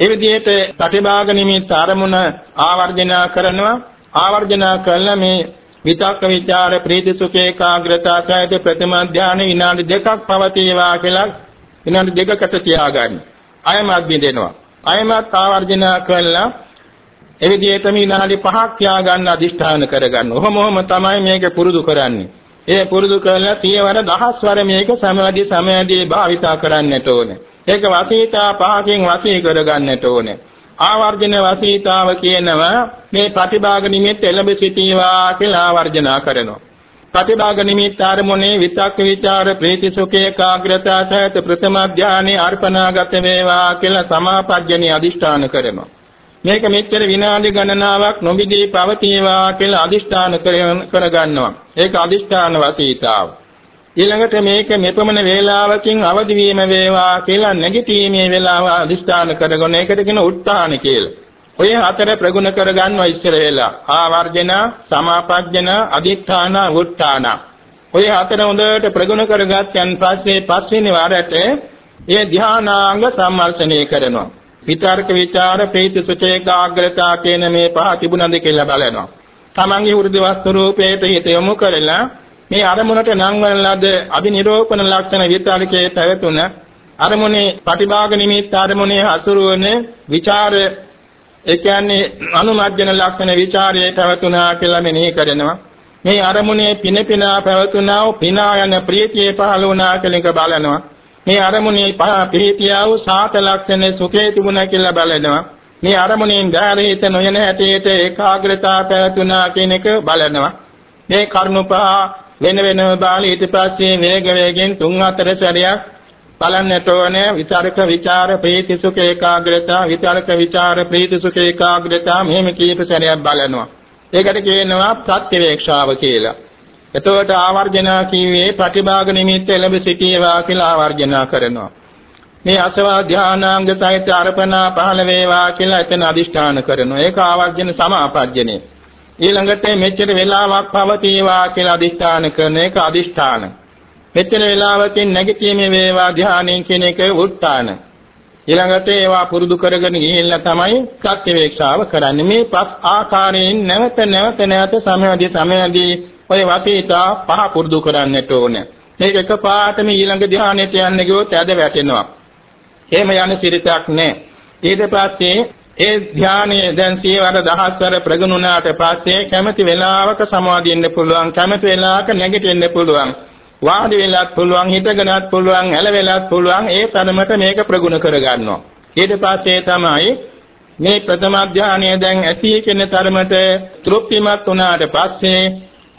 ඒ විදිහට ප්‍රතිභාග නිමිත්ත අරමුණ ආවර්ජනා කරනවා ආවර්ජනා කළා මේ විතක්ක ਵਿਚාර ප්‍රීති සුඛ ඒකාග්‍රතාව සහිත ප්‍රථම ධානය විනාඩි දෙකක් පවතිවා කියලා විනාඩි දෙකකට තියාගන්න. අයමත් බින්දෙනවා. අයමත් ආවර්ජන කළා ඒ විදිහටම විනාඩි 5ක් තියාගන්න අදිෂ්ඨාන කරගන්න. ඔහොම ඔහොම තමයි මේක පුරුදු කරන්නේ. ඒ පුරුදු කරලා සියවර දහස්වර මේක සමවැදී සමවැදී භාවිතා කරන්නට ඕනේ. ඒක වසීතා පහකින් වසී කරගන්නට ඕනේ. ආවර්ජන වසීතාව කියනවා මේ ප්‍රතිභාග නිමිත්ත එළඹ සිටීවා කියලා ආවර්ජනා කරනවා. ප්‍රතිභාග නිමිත්ත ආරමුණේ විතක්ක ਵਿਚාර ප්‍රීති සුඛ ඒකාග්‍රතාව සහිත ප්‍රථම ධානයේ අර්පණාගත වේවා කියලා සමාපජ්ජනී අදිෂ්ඨාන කරනවා. මේක මෙච්චර විනාඩි ගණනාවක් නොබිදී පවතිවා කියලා අදිෂ්ඨාන කරගන්නවා. ඒක අදිෂ්ඨාන වසීතාව. ඊළඟට මේක මෙපමණ වේලාවකින් අවදි වීම වේවා කියලා නැගිටීමේ වේලාව අදිස්ථාන කරගෙන ඒකට කියන උත්තාන කියලා. ඔය හතර ප්‍රගුණ කරගන්නවා ඉස්සර වෙලා. ආවර්ජන, සමාපජ්ජන, අදිඨාන, උත්තාන. ඔය හතර හොඳට ප්‍රගුණ කරගත්තන් පස්සේ පස්වෙනි වාරයට ඒ ධානාංග සම්මර්ෂණය කරනවා. විතර්ක විචාර ප්‍රීති සුඛ ඒකාග්‍රතාව කියන මේ පහ තිබුණාද කියලා බලනවා. තමන්ගේ වෘද්ධ වස්තු රූපයට හිත යොමු කරලා මේ අරමුණට නම් වන ලද අභිනිරෝපණ ලක්ෂණ විතරකේ පැවතුන අරමුණේ ප්‍රතිභාග නිමිත්ත අරමුණේ හසුරුවන ਵਿਚාර ඒ කියන්නේ අනුමජ්ජන ලක්ෂණ ਵਿਚාරයේ පැවතුනා කියලා මෙනෙහි කරනවා. මේ අරමුණේ පින පිනා පැවතුනා වූ පිනා යන ප්‍රීතියේ පහළ වුණා කියලා බලනවා. මේ අරමුණේ ප්‍රීතිය වූ සාත ලක්ෂණ සුඛේ තිබුණා කියලා බලනවා. මේ අරමුණෙන් ධාරිත නොයන හැටියට ඒකාග්‍රතාව පැවතුනා කියන එක බලනවා. මේ කරුණපහ වෙන වෙනම බාල ඊට පස්සේ වේග වේගෙන් තුන් හතර සැරයක් බලන්නට ඕනේ විචාරක විචාර ප්‍රීති සුඛ ඒකාග්‍රතාව විචාරක විචාර ප්‍රීති සුඛ ඒකාග්‍රතාව මෙහෙම කීප සැරයක් බලනවා. ඒකට කියනවා ප්‍රත්‍යවේක්ෂාව කියලා. එතකොට ආවර්ජනා කීවේ ප්‍රතිභාග නිමිත්ත එළඹ සිටීවා කියලා ආවර්ජනා කරනවා. මේ අසවා ධානාංග සහිත අර්පණා පහළ වේවා කියලා එතන අදිෂ්ඨාන කරනවා. ඒක ආවර්ජන සමාපජ්ජනේ. ඊළඟට මෙච්චර වෙලාවක් පවතිවා කියලා අදිෂ්ඨාන කරන එක අදිෂ්ඨාන. මෙච්චර වෙලාවකින් නැගිටීමේ වේවා ධානයෙන් කියන එක උත්තාන. ඊළඟට ඒවා පුරුදු කරගෙන ගිහිල්ලා තමයි ප්‍රත්‍යවේක්ෂාව කරන්නේ. මේ පස් ආකාරයෙන් නැවත නැවත නැවත සමයදී සමයදී ඔය වසීතා පහ පුරුදු කරන්නට ඕනේ. මේක එකපාරටම ඊළඟ ධානයට යන්න ගියොත් ඇද වැටෙනවා. එහෙම යන සිරිතක් නැහැ. ඊට පස්සේ ඒ ධානයේ දැන් සියවර දහස්වර ප්‍රගුණුණාට පස්සේ කැමැති වෙලාවක සමාධියෙන්න පුළුවන් කැමැති වෙලාවක නැගිටින්න පුළුවන්. වාඩි වෙලත් පුළුවන් හිටගෙනත් පුළුවන් ඇලවෙලත් පුළුවන් ඒ තරමට මේක ප්‍රගුණ කරගන්නවා. ඊට පස්සේ තමයි මේ ප්‍රථම ධානය දැන් ඇසී කියන තරමට තෘප්තිමත් වුණාට පස්සේ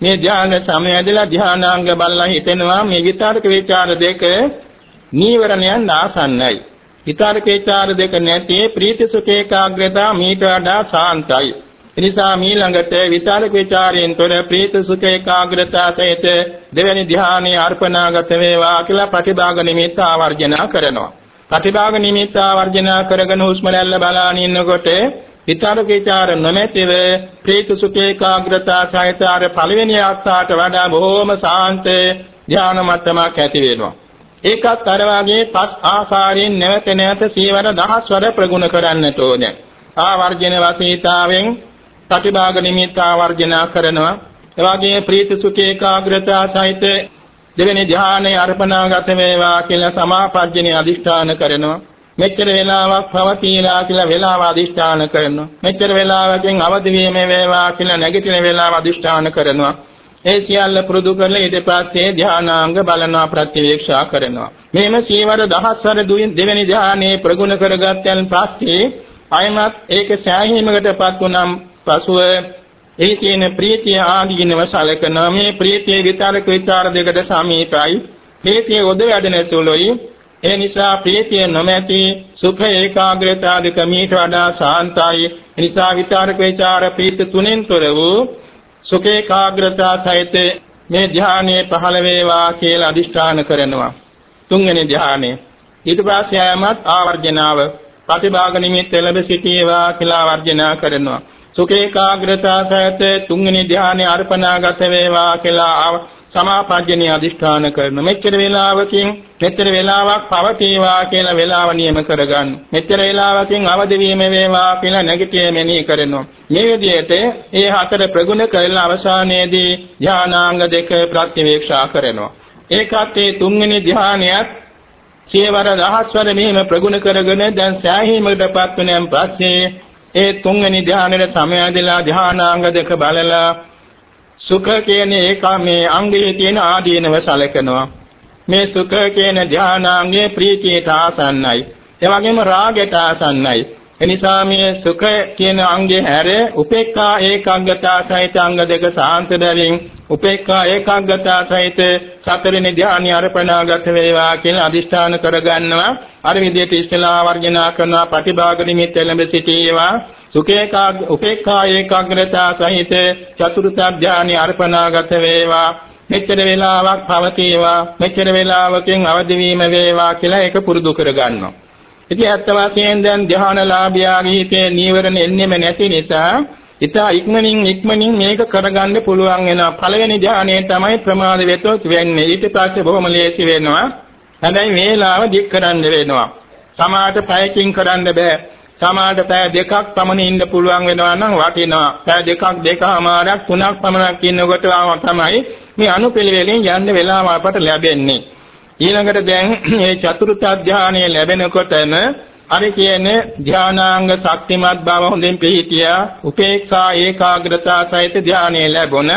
මේ ධානය සමයදලා ධානාංග බලලා හිතෙනවා මේ විතරක විචාර දෙක නීවරණයන් ආසන්නයි. විතර්ක ਵਿਚාර දෙක නැති ප්‍රීති සුඛ ඒකාග්‍රතාව මීට වඩා සාන්තයි. එනිසා මීළඟට විතර්ක ਵਿਚාරයෙන් තොර ප්‍රීති සුඛ ඒකාග්‍රතාව සහිත දෙවැනි ධ්‍යානයේ අර්පණාගත වේවා කියලා ප්‍රතිභාග නිමිත්ත ආවර්ජන කරනවා. ප්‍රතිභාග නිමිත්ත ආවර්ජන කරගෙන හුස්ම රැල්ල බලාගෙන ඉන්නකොට විතර්ක ਵਿਚාර නොමැතිව ප්‍රීති සුඛ ඒකාග්‍රතාව සහිත ආර පළවෙනි අවස්ථාවට වඩා බොහෝම සාන්ත ධ්‍යාන මට්ටමක් ඇති වෙනවා. ඒකත් අර වාගේ පස් ආකාරයෙන් නැවත නැවත සීවර දහස්වර ප්‍රගුණ කරන්නට ඕනේ. ආවර්ජන වසීතාවෙන් ප්‍රතිභාග නිමිත්ත ආවර්ජනා කරනවා. එවාගේ ප්‍රීති සුඛ ඒකාග්‍රතාව සහිත දෙවෙනි ධානයේ අර්පණාගත වේවා කියලා සමාපජ්ජනේ අදිෂ්ඨාන කරනවා. මෙච්චර වේලාවක් පවතිනා කියලා වේලාව අදිෂ්ඨාන කරනවා. මෙච්චර වේලාවකින් අවදි වීම වේවා කියලා නැගිටින වේලාව අදිෂ්ඨාන කරනවා. ඒ සියල්ල පුරුදු කරලා ඊට පස්සේ ධානාංග බලනවා ප්‍රතිවීක්ෂා කරනවා. මේම සීවර දහස්වර දෙවෙනි ධානයේ ප්‍රගුණ කරගත්තන් පස්සේ අයමත් ඒක සෑහීමකටපත් වුනම් පසුව ඒ කියන ප්‍රීතිය ආදීනව සලකනවා. මේ ප්‍රීතිය විතරක විචාර දෙකට සමීපයි. ප්‍රීතිය උද වැඩෙන සුළුයි. ඒ නිසා ප්‍රීතිය නොමැති සුඛ ඒකාග්‍රතාවක මීට වඩා සාන්තයි. ඒ නිසා විතරක විචාර ප්‍රීති තුනෙන් තොර වූ සුඛ ඒකාග්‍රතාව සහිත මේ ධානයේ පහළ වේවා කියලා අදිෂ්ඨාන කරනවා. තුන්වෙනි ධානය ඊට පස්සේ ආයමත් ආවර්ජනාව ප්‍රතිභාග නිමිත්ත ලැබ සිටීවා කියලා වර්ජනා කරනවා. සුඛේකාග්‍රතාව සහිත තුන්වෙනි ධානයේ අර්පණාගත වේවා කියලා සමාපජ්ජනීය අදිෂ්ඨාන කරන මෙච්චර වේලාවකින් මෙච්චර වේලාවක් පවතිවා කියලා වේලාව නියම කරගන්න. මෙච්චර වේලාවකින් අවදි වීම වේවා කියලා නැගිටිය මෙනෙහි කරනවා. මේ විදිහට ඒ හතර ප්‍රගුණ කරලා අවසානයේදී ධානාංග දෙක ප්‍රතිවේක්ෂා කරනවා. ඒකත් ඒ තුන්වෙනි ධානයත් සියවර දහස්වර මෙහිම ප්‍රගුණ කරගෙන දැන් සෑහීමකටපත් වෙනන් පස්සේ ඒ තුන්වෙනි ධානයේ සමයදලා ධානාංග දෙක බලලා සුඛ කියන එක මේ අංගයේ තියෙන ආදීනව සැලකනවා. මේ සුඛ කියන ධානාංගයේ ප්‍රීතියට ආසන්නයි. ඒ වගේම රාගයට ආසන්නයි. එනිසා මේ සුඛ කියන අංගේ හැර උපේක්ඛා ඒකාග්‍රතාව සහිත අංග දෙක සාන්ත බැවින් උපේක්ඛා ඒකාග්‍රතාව සහිත සතරෙනි ධානය අර්පණාගත වේවා කියලා අදිෂ්ඨාන කරගන්නවා. අර විදිහට ඉස්සලා වර්ජනා කරන ප්‍රතිභාග නිමිත්ත ලැබ සිටීවා. සුඛේකා උපේක්ඛා ඒකාග්‍රතාව සහිත චතුර්ථ ධානය අර්පණාගත වේවා. මෙච්චර වේලාවක් පවතිවා. මෙච්චර වේලාවකින් අවදි වීම වේවා කියලා ඒක පුරුදු කරගන්නවා. ඉතින් ඇත්ත වශයෙන් දැන් ධානලාභියාගේ හිතේ නීවරණ එන්නෙම නැති නිසා ඉතා ඉක්මනින් ඉක්මනින් මේක කරගන්න පුළුවන් වෙනවා. පළවෙනි ධානයේ තමයි ප්‍රමාද වෙතොත් වෙන්නේ. ඊට පස්සේ බොහොම ලේසි වෙනවා. හැබැයි වේලාව දික් කරන්න වෙනවා. සමාත පැයකින් කරන්න බෑ. සමාත පැය දෙකක් පමණ ඉන්න පුළුවන් වෙනවා නම් වටිනවා. පැය දෙකක් දෙකමාරක් තුනක් පමණක් ඉන්නකොට තමයි මේ අනුපිළිවෙලින් යන්න වෙලාව අපට ලැබෙන්නේ. ඊළඟට දැන් මේ චතුර්ථ ධානය ලැබෙනකොටම අර කියන ධානාංග ශක්තිමත් බව හොඳින් පිළිහිටියා උපේක්ෂා ඒකාග්‍රතාව සහිත ධානය ලැබුණ.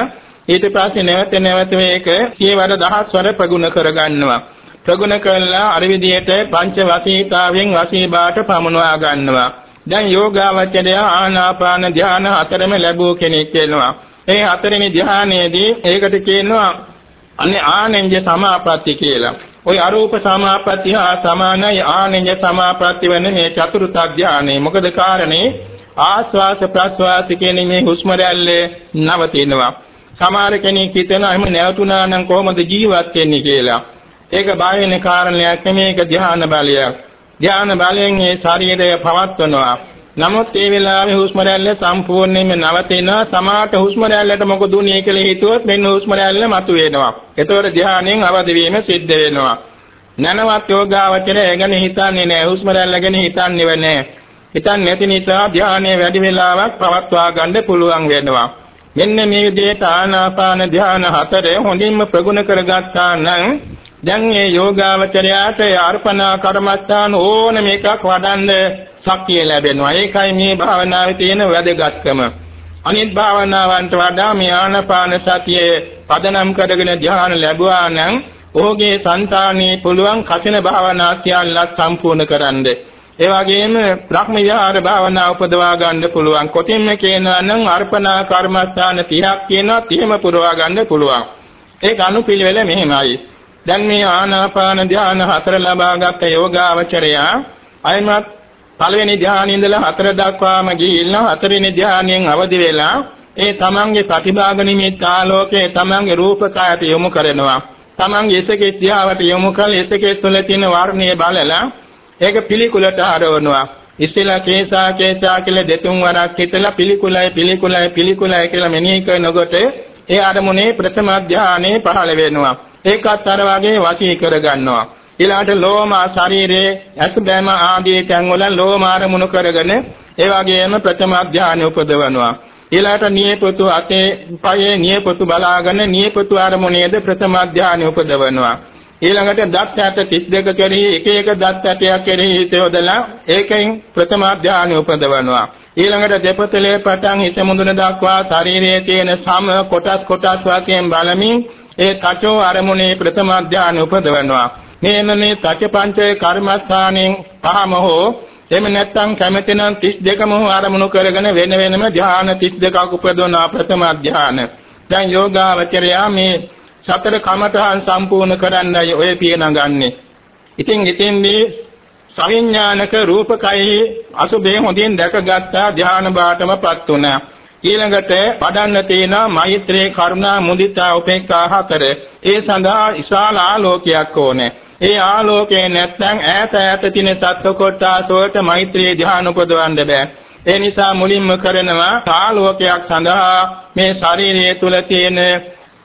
ඊට පස්සේ නැවත නැවත මේක සියවර දහස්වර ප්‍රගුණ කරගන්නවා. ප්‍රගුණ කළා අර විදිහට පංච වසීතාවෙන් වසීබාට පමුණවා ගන්නවා. දැන් යෝගාවචරය ආනාපාන ධාන හතරම ලැබුව කෙනෙක් වෙනවා. ඒ හතරෙනි ධානයේදී ඒකට කියනවා අනේ ආනෙන්ජ සමාපatti කියලා. ওই අරූප සමාපatti හා සමානයි ආනෙන්ජ සමාපatti වෙන මේ චතුර්ථ ධානය. මොකද කාරණේ ආස්වාස ප්‍රස්වාස කියන මේ හුස්ම රැල්ලේ නවතිනවා. සමහර කෙනෙක් හිතනවා එහෙම නැවතුණා නම් කොහොමද ජීවත් වෙන්නේ කියලා. ඒක බය වෙන කාරණයක් නෙමෙයි ඒක ධ්‍යාන බලයක්. ධ්‍යාන බලයෙන් මේ ශරීරය පවත්වනවා. නමුත් ඒ වෙලාවේ හුස්ම රැල්ල සම්පූර්ණයෙන්ම නවතිනවා. සමාත හුස්ම රැල්ලට මොකද උනේ කියලා හිතුවොත් මෙන්න හුස්ම රැල්ල මතුවෙනවා. ඒතකොට ධානයෙන් අවදි වීම සිද්ධ වෙනවා. නනවත් යෝගාවචරය ගැන හිතන්නේ නැහැ. හුස්ම රැල්ල ගැන හිතන්නේව නැහැ. හිතන්නේ නැති නිසා ධානය වැඩි වෙලාවක් පවත්වා ගන්න පුළුවන් වෙනවා. මෙන්න මේ විදිහට ආනාපාන ධාන හතර හොඳින්ම ප්‍රගුණ කරගත්තා නම් දැන් මේ යෝගාවචරයාට අර්පණා කර්මස්ථාන ඕනම එකක් වඩන්න ශක්තිය ලැබෙනවා. ඒකයි මේ භාවනාවේ තියෙන වැදගත්කම. අනිත් භාවනාවන්ට වඩා මේ ආනාපාන සතියේ පදනම් කරගෙන ධ්‍යාන ලැබුවා නම් ඔහුගේ సంతානයේ පුළුවන් කසින භාවනා සියල්ලක් සම්පූර්ණ කරන්න. ඒ වගේම බ්‍රහ්ම විහාර භාවනා උපදවා ගන්න පුළුවන්. කොටින්ම කියනවා නම් අර්පණා කර්මස්ථාන 30ක් කියනවා 30ම පුරවා ගන්න පුළුවන්. ඒක අනුපිළිවෙල මෙහෙමයි. දැන් මේ ආනාපාන ධ්‍යාන හතර ලබාගත් යෝගාවචරයා අයමත් පළවෙනි ධ්‍යානෙ ඉඳලා හතර දක්වාම ගිහිල්ලා හතරවෙනි ධ්‍යානයෙන් අවදි වෙලා ඒ තමන්ගේ ප්‍රතිභාග නිමිත්ත ආලෝකයේ තමන්ගේ රූපකායට යොමු කරනවා. තමන්ගේ එසකෙස් දිහාවට යොමු කළ එසකෙස් වල තියෙන වර්ණය බලලා ඒක පිළිකුලට හරවනවා. ඉස්සෙල්ලා කේසා කේසා කියලා දෙතුන් වරක් හිතලා පිළිකුලයි පිළිකුලයි පිළිකුලයි කියලා මෙනෙහි කරනකොට ඒ අරමුණේ ප්‍රථම ධානයේ පහළ වෙනවා. ඒකත් අර වගේ වශී කරගන්නවා. ඊළාට ලෝම ශරීරයේ ඇස් බැම ආදී තැන් වල ලෝම ආරමුණු කරගෙන ඒ වගේම ප්‍රථම ධානය උපදවනවා. ඊළාට නියපොතු අතේ පයේ නියපොතු බලාගෙන නියපොතු ආරමුණේද ප්‍රථම ධානය උපදවනවා. ඊළඟට දත් ඇට 32 කෙරෙහි එක එක දත් ඇටයක් කෙරෙහි හිත යොදලා ඒකෙන් ප්‍රථම ධානය උපදවනවා. ඊළඟට දෙපතලේ පටන් හිස මුදුන දක්වා ශරීරයේ තියෙන සම කොටස් කොටස් වශයෙන් බලමින් ඒ තචෝ අරමුණේ ප්‍රථම ධානය උපදවනවා. මේන මේ තච පංචේ කර්මස්ථානෙන් පහම හෝ එහෙම නැත්නම් කැමැතිනම් 32ම හෝ අරමුණු කරගෙන වෙන වෙනම ධාන 32ක් උපදවන ප්‍රථම ධාන. දැන් යෝගාවචරයා මේ සතර කමඨහන් සම්පූර්ණ කරන්නයි ඔය පියනගන්නේ. ඉතින් ඉතින් මේ සවිඥානික රූපකයි අසුභේ හොඳින් දැකගත්තා ධාන බාටමපත් වුණා. ඊළඟට පඩන්න තියෙන මෛත්‍රී කරුණා මුදිතා උපේක්ඛා හතර. ඒ සඳහා විශාල ආලෝකයක් ඕනේ. ඒ ආලෝකේ නැත්නම් ඈත ඈත තියෙන සත්ව කොටස් වලට මෛත්‍රී ධ්‍යාන උපදවන්න බෑ. ඒ නිසා මුලින්ම කරනවා ආලෝකයක් සඳහා මේ ශරීරය තුල තියෙන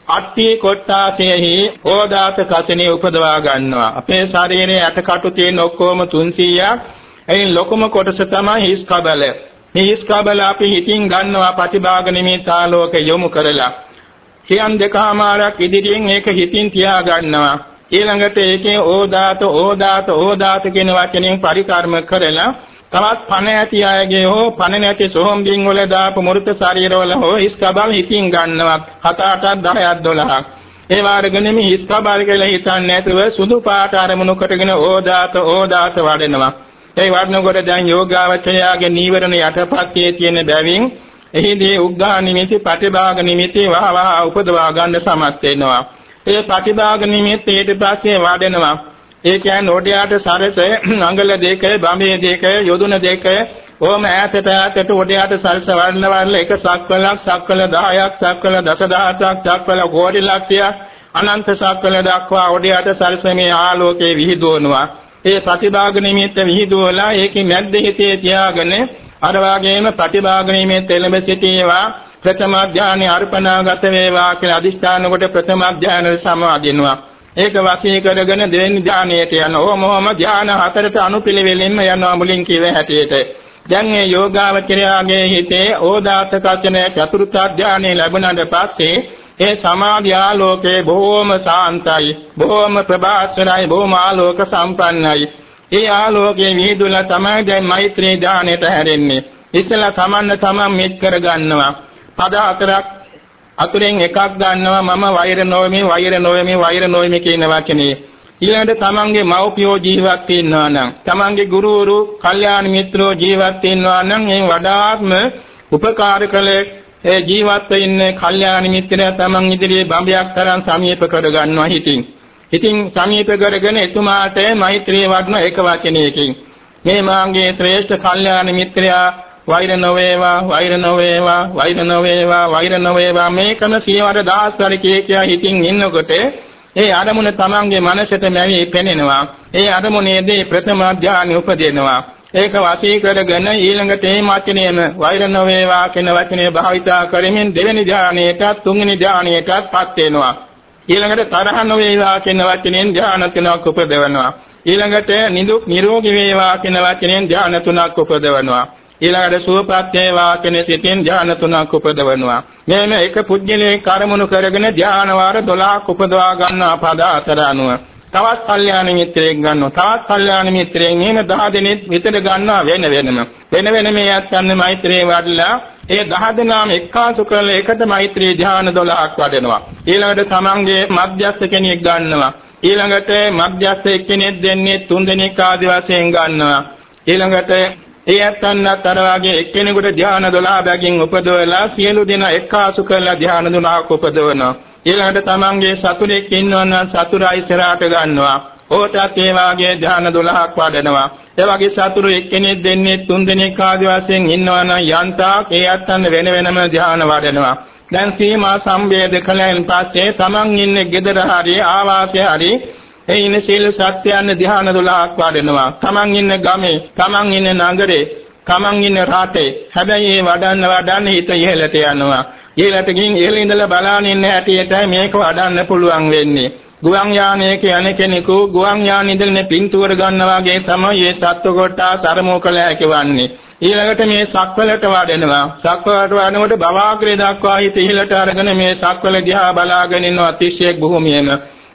අට්ටි කොට්ටාසෙහි ඕදාත කසිනේ උපදවා ගන්නවා. අපේ ශරීරයේ ඇටකටු තියෙන ඔක්කොම 300ක්. එයින් ලොකුම කොටස තමයි හිස් කබල. මේ හිස් කබල අපි හිතින් ගන්නවා ප්‍රතිභාග නිමිත්ත ආලෝක යොමු කරලා. කියන් දෙකමාරක් ඉදිරියෙන් ඒක හිතින් තියා ගන්නවා. ඊළඟට ඒකේ ඕදාත ඕදාත ඕදාත කියන වචනෙන් පරිකර්ම කරලා තවත් පණ ඇති අයගේ හෝ පණ නැති සෝම් බින් වල දාපු මෘත ශරීරවල හෝ හිස්කබල් හිතින් ගන්නවා 7 8 10ක් 12ක් ඒ වාරගෙන මේ හිස්කබල් කියලා හිතන්නේ නැතුව සුදු පාට අරමුණු කොටගෙන ඕදාත ඕදාත වඩනවා. ඒ වඩනකොට දැන් යෝගාවචරයාගේ නීවරණ යටපත්යේ තියෙන බැවින් එහිදී උග්ඝා නිමිති ප්‍රතිභාග නිමිති වහ වහ උපදවා ගන්න සමත් වෙනවා. ඒ ප්‍රතිභාග නිමිති ඊට පස්සේ වඩනවා. ඒ කියන්නේ ඔඩයාට සරස අඟල දෙක බඹේ දෙක යොදුන දෙක ඕම ඈතට ඈතට ඔඩයාට සරස වර්ණ වර්ණ එක සක්වලක් සක්වල 10ක් සක්වල දසදහසක් සක්වල කෝටි ලක්ෂයක් අනන්ත සක්වල දක්වා ඔඩයාට සරසමේ ආලෝකේ විහිදුවනවා. ඒ ප්‍රතිභාග නිමිත්ත විහිදුවලා ඒකේ මැද්ද හිතේ තියාගෙන අර වාගේම ප්‍රතිභාග නිමිත්ත එළඹ සිටීවා. ප්‍රථම ඥානෙ අර්පණාගත වේවා කියලා අදිෂ්ඨාන කොට ප්‍රථම ඥානෙ සමාදිනවා ඒක වශී කරගෙන දෙවෙනි ධානයට යනවා. ඕමෝම ධාන හතරට අනුපිළිවෙලින්ම යනවා මුලින් කිව්ව හැටියට. දැන් මේ යෝගාවචරයාගේ හිතේ ඕදාත කචන චතුර්ථ ධානය ලැබුණාට පස්සේ ඒ සමාධි ආලෝකේ බොහෝම සාන්තයි, බොහෝම ප්‍රභාස්වරයි, බොහෝම ආලෝක සම්පන්නයි. ඒ ආලෝකයේ විහිදුලා තමයි දැන් මෛත්‍රී ධානයට හැරෙන්නේ. ඉස්සෙල්ලා තමන්න තමන් මෙත් කර ගන්නවා. පද හතරක් අතුරෙන් එකක් ගන්නවා මම වෛර නොවෙමි වෛර නොවෙමි වෛර නොවෙමි කියන වචනේ. ඊළඟට තමන්ගේ මව්පියෝ ජීවත් වෙනවා නම් තමන්ගේ ගුරුවරු කල්යාණ මිත්‍රෝ ජීවත් වෙනවා නම් ඒ වඩාත්ම උපකාර කළ ඒ ජීවත් වෙන්න කල්යාණ මිත්‍රයා තමන් ඉදිරියේ බඹයක් තරම් සමීප කර ගන්නවා හිතින්. ඉතින් සමීප කරගෙන එතුමාට මෛත්‍රී වඩන එක වචනයකින්. මේ මාගේ ශ්‍රේෂ්ඨ කල්යාණ මිත්‍රයා වෛර නොවේවා වෛර නොවේවා වෛර නොවේවා වෛර නොවේවා. මේකම සියවර දහස්වර කිය කියා හිතින් ඉන්නකොට ඒ අරමුණ තමන්ගේ මනසට නැවී පෙනෙනවා. ඒ අරමුණේදී ප්‍රථම ධානය උපදිනවා. ඒක වාසී කරගෙන ඊළඟට මේ මාත්‍යනේම වෛර නොවේවා කියන වචනේ භාවිතා කරමින් දෙවෙනි ධානයටත් තුන්වෙනි ධානයටත්පත් වෙනවා. ඊළඟට තරහ නොවේවා කියන වචනෙන් ධාන තුනක් උපදවනවා. ඊළඟට නිදුක් නිරෝගී වේවා කියන වචනෙන් ධාන තුනක් උපදවනවා. ඊළඟට සුවපත් වේවා කියන සිතින් ධ්‍යාන තුනක් උපදවනවා. මෙන්න එක පුජ්‍යලේ කර්මණු කරගෙන ධ්‍යාන වාර 12ක් උපදවා ගන්නා පද අතර අනුව තවත් කල්යාණ මිත්‍රයෙක් ගන්නවා. තවත් කල්යාණ මිත්‍රයෙන් එහෙම 10 දෙනෙක් විතර ගන්නවා වෙන වෙනම. වෙන වෙන මේ යත්යන් මෛත්‍රියේ වඩලා ඒ 10 දෙනාම එක්කාසු කරලා එකට මෛත්‍රී ධ්‍යාන 12ක් වඩනවා. ඊළඟට තමන්ගේ මධ්‍යස්ථ කෙනෙක් ගන්නවා. ඊළඟට මධ්‍යස්ථ එක්කෙනෙක් දෙන්නේ තුන් දෙනෙක් ආදි වශයෙන් ගන්නවා. ඊළඟට ඒ ඇත්තන්වත් අර වාගේ එක්කෙනෙකුට ධ්‍යාන 12 බැගින් උපදවලා සියලු දෙනා එක්කාසු කරලා ධ්‍යාන 12ක් උපදවනවා. ඊළඟට තමන්ගේ සතුරෙක් ඉන්නවනම් සතුරා ඉස්සරහට ගන්නවා. ඕටත් ඒ වාගේ ධ්‍යාන 12ක් වඩනවා. ඒ වගේ සතුරු එක්කෙනෙක් දෙන්නේ තුන් දෙනෙක් ආදි වශයෙන් ඉන්නවනම් යන්තාක් ඒ අත්තන්න වෙන වෙනම ධ්‍යාන වඩනවා. දැන් සීමා සම්බේධ කලෙන් පස්සේ තමන් ඉන්නේ gedara hari ආවාසය hari ඒ ඉන්නේ සීල සත්‍යයන් ධ්‍යාන 12ක් වඩනවා. තමන් ඉන්න ගමේ, තමන් ඉන්න නගරේ, තමන් ඉන්න රටේ. හැබැයි මේ වඩන්න වඩන්න හිත ඉහළට යනවා. ඉහළට ගින් ඉහළ ඉඳලා බලාගෙන ඉන්න හැටියට මේක වඩන්න පුළුවන් වෙන්නේ. ගුවන් යානයක යන කෙනෙකු ගුවන් යානෙ ඉඳලා පින්තූර ගන්නවා වගේ තමයි මේ සත්ව කොටස අරමුණු කළ හැකි වන්නේ. ඊළඟට මේ සක්වලට වඩනවා. සක්වලට වඩනකොට බවාග්‍රේ දක්වා හිත ඉහළට අරගෙන මේ සක්වල දිහා බලාගෙන ඉන්නවා අතිශය භූමියේම.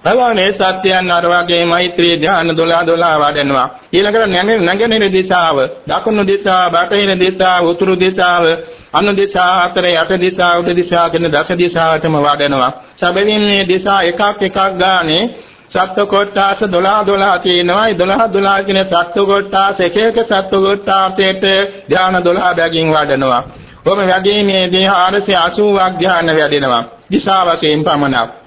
භගවානේ සත්‍යයන් අර වගේ මෛත්‍රී ධ්‍යාන 12 12 වඩනවා. ඊළඟට නැගෙනහිර දිශාව, දකුණු දිශාව, බටහිර දිශාව, උතුරු දිශාව, අනු දිශා අතර යට දිශා උඩ දිශා කියන දස දිශාවටම වඩනවා. සැබවින් මේ දිශා එකක් එකක් ගානේ සත්ව කොටාස 12 12 තියෙනවා. ඒ 12 12 කියන සත්ව කොටාස එක එක සත්ව කොටාසයට ධ්‍යාන 12 බැගින් වඩනවා. කොහොම වැඩිමේදී 480ක් ධ්‍යාන වැඩෙනවා. දිශා වශයෙන් පමණක්.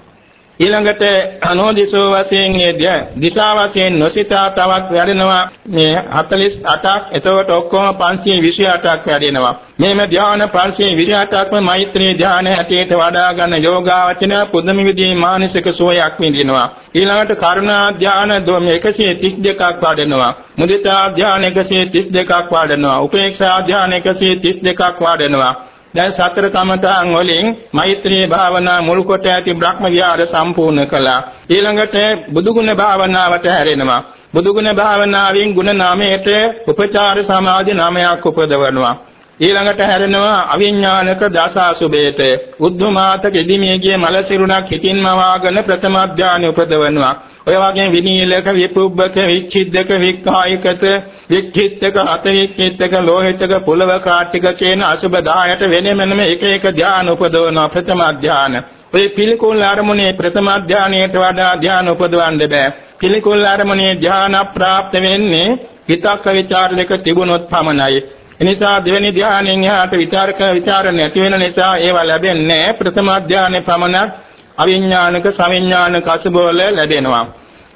ඊළඟට අනෝදිසෝ වශයෙන් ඒ දිශා වශයෙන් නොසිතා තවත් වැඩෙනවා. මේ 48ක් එතකොට ඔක්කොම 528ක් වැඩෙනවා. මේම ධ්‍යාන 528ක්ම මෛත්‍රී ධ්‍යාන හැටියට වඩා ගන්න යෝගාවචන පුදුම විදිහේ මානසික සුවයක් විඳිනවා. ඊළඟට කරුණා ධ්‍යාන 132ක් වඩෙනවා. මුදිතා ධ්‍යාන 132ක් වඩෙනවා. උපේක්ෂා ධ්‍යාන 132ක් වඩෙනවා. දැන් සතර කමඨාන් වලින් මෛත්‍රී භාවනා මුල් කොට ඇති බ්‍රහ්ම විහාර සම්පූර්ණ කළා. ඊළඟට බුදුගුණ භාවනාවට හැරෙනවා. බුදුගුණ භාවනාවෙන් ගුණ නාමයට උපචාර සමාධි නාමයක් උපදවනවා. ඊළඟට හැරෙනවා අවිඥානික දසාසුබේත උද්ධමාතක ඉදිමියගේ මල සිරුණක් හිතින්ම වාගෙන ප්‍රථම ඥාන උපදවනවා. ඔය වගේ විනීලක විපුබ්බක විච්ඡිද්දක වික්ඛායකත වික්ඛිත්තක අතවික්ඛිත්තක ලෝහිතක පුලව කාටික කියන අසුබ 10ට වෙනෙමම එක එක ධ්‍යාන උපදවනවා ප්‍රථම ඥාන ඔය පිළිකුල් අරමුණේ ප්‍රථම ඥානයට වඩා ධ්‍යාන උපදවන්න බෑ. පිළිකුල් අරමුණේ ධ්‍යාන ප්‍රාප්ත වෙන්නේ හිතක් විචාර දෙක තිබුණොත් පමණයි. එනිසා දෙවෙනි ධානයෙන් එහාට විචාරක විචාර නැති වෙන නිසා ඒවා ලැබෙන්නේ ප්‍රථම ධානයේ පමණක් අවිඥානික සවිඥානික අසුබවල ලැබෙනවා.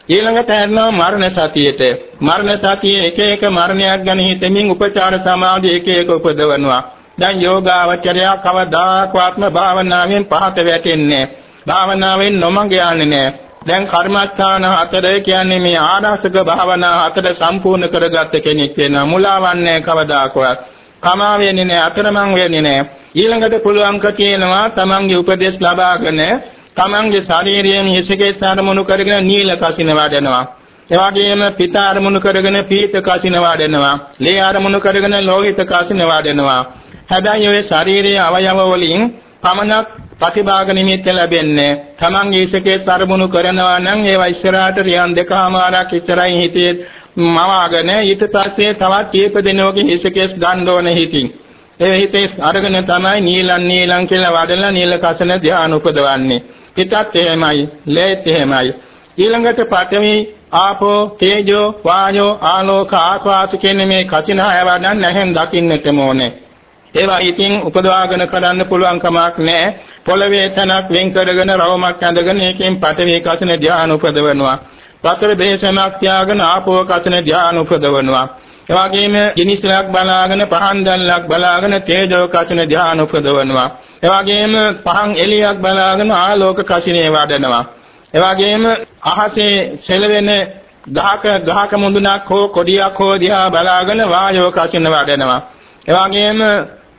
ඊළඟට යනවා මරණ සතියේට. මරණ සතියේ එක එක මරණයක් ගැන හිතමින් උපචාර සමාධි එක එක උපදවනවා. දැන් යෝගාවචරය කවදාකවත්ම භාවනාවෙන් පහත වැටෙන්නේ භාවනාවෙන් නොමඟ යන්නේ නැහැ. දැන් කර්මස්ථාන හතර කියන්නේ මේ ආදාසක භාවනා හතර සම්පූර්ණ කරගත්ත කෙනෙක් වෙනවා. මුලාවන්නේ කවදාකවත්. කමා වෙන්නේ නැහැ, අතරමං වෙන්නේ නැහැ. ඊළඟට පුළුවන්ක තියෙනවා තමන්ගේ උපදේශ ලබාගෙන තමන්ගේ ශාරීරියෙන් හිසකේ සාරමුණු කරගෙන නීල කසින වඩනවා. එවාගෙම පිත අරමුණු කරගෙන පීත කසින වඩනවා. ලේ අරමුණු කරගෙන ලෝහිත කසින වඩනවා. හැබැයි ඔය ශාරීරික අවයව වලින් පමණක් ප්‍රතිභාග නිමිත්ත ලැබෙන්නේ. තමන්ගේ ඉසකේ තරමුණු කරනවා නම් ඒවා ඉස්සරහට රියන් දෙකමාරක් ඉස්සරහින් හිතේ මවාගෙන ඊට පස්සේ තවත් කීප දෙනෙකුගේ ඉසකේස් ගන්න ඕන හිතින්. ඒ හිතේ අරගෙන තමයි නීලන් නීලන් කියලා වඩලා නීල කසන ධ්‍යාන උපදවන්නේ. පිටත් එහෙමයි ලේත් එහෙමයි. ඊළඟට පඨවි ආපෝ තේජෝ වායෝ ආලෝක ආකාශ කියන මේ කසින හය වඩන් නැහෙන් දකින්නටම ඕනේ. ඒවා ඉතින් උපදවාගෙන කරන්න පුළුවන් කමක් නැහැ. පොළවේ තනක් වෙන් කරගෙන රවමක් ඇඳගෙන ඒකෙන් පඨවි කසන ධ්‍යාන උපදවනවා. වතර බේසමක් තියාගෙන ආපෝ කසන ධ්‍යාන උපදවනවා. එවාගෙම ජිනිසලක් බලාගෙන පහන් දැල්ලක් බලාගෙන තේජෝ කසන ධ්‍යාන උපදවනවා. එවාගෙම පහන් එළියක් බලාගෙන ආලෝක කසිනේ වඩනවා. එවාගෙම අහසේ සෙලවෙන ගහක ගහක මුඳුනක් හෝ කොඩියක් හෝ දිහා බලාගෙන වායෝ කසින වඩනවා. එවාගෙම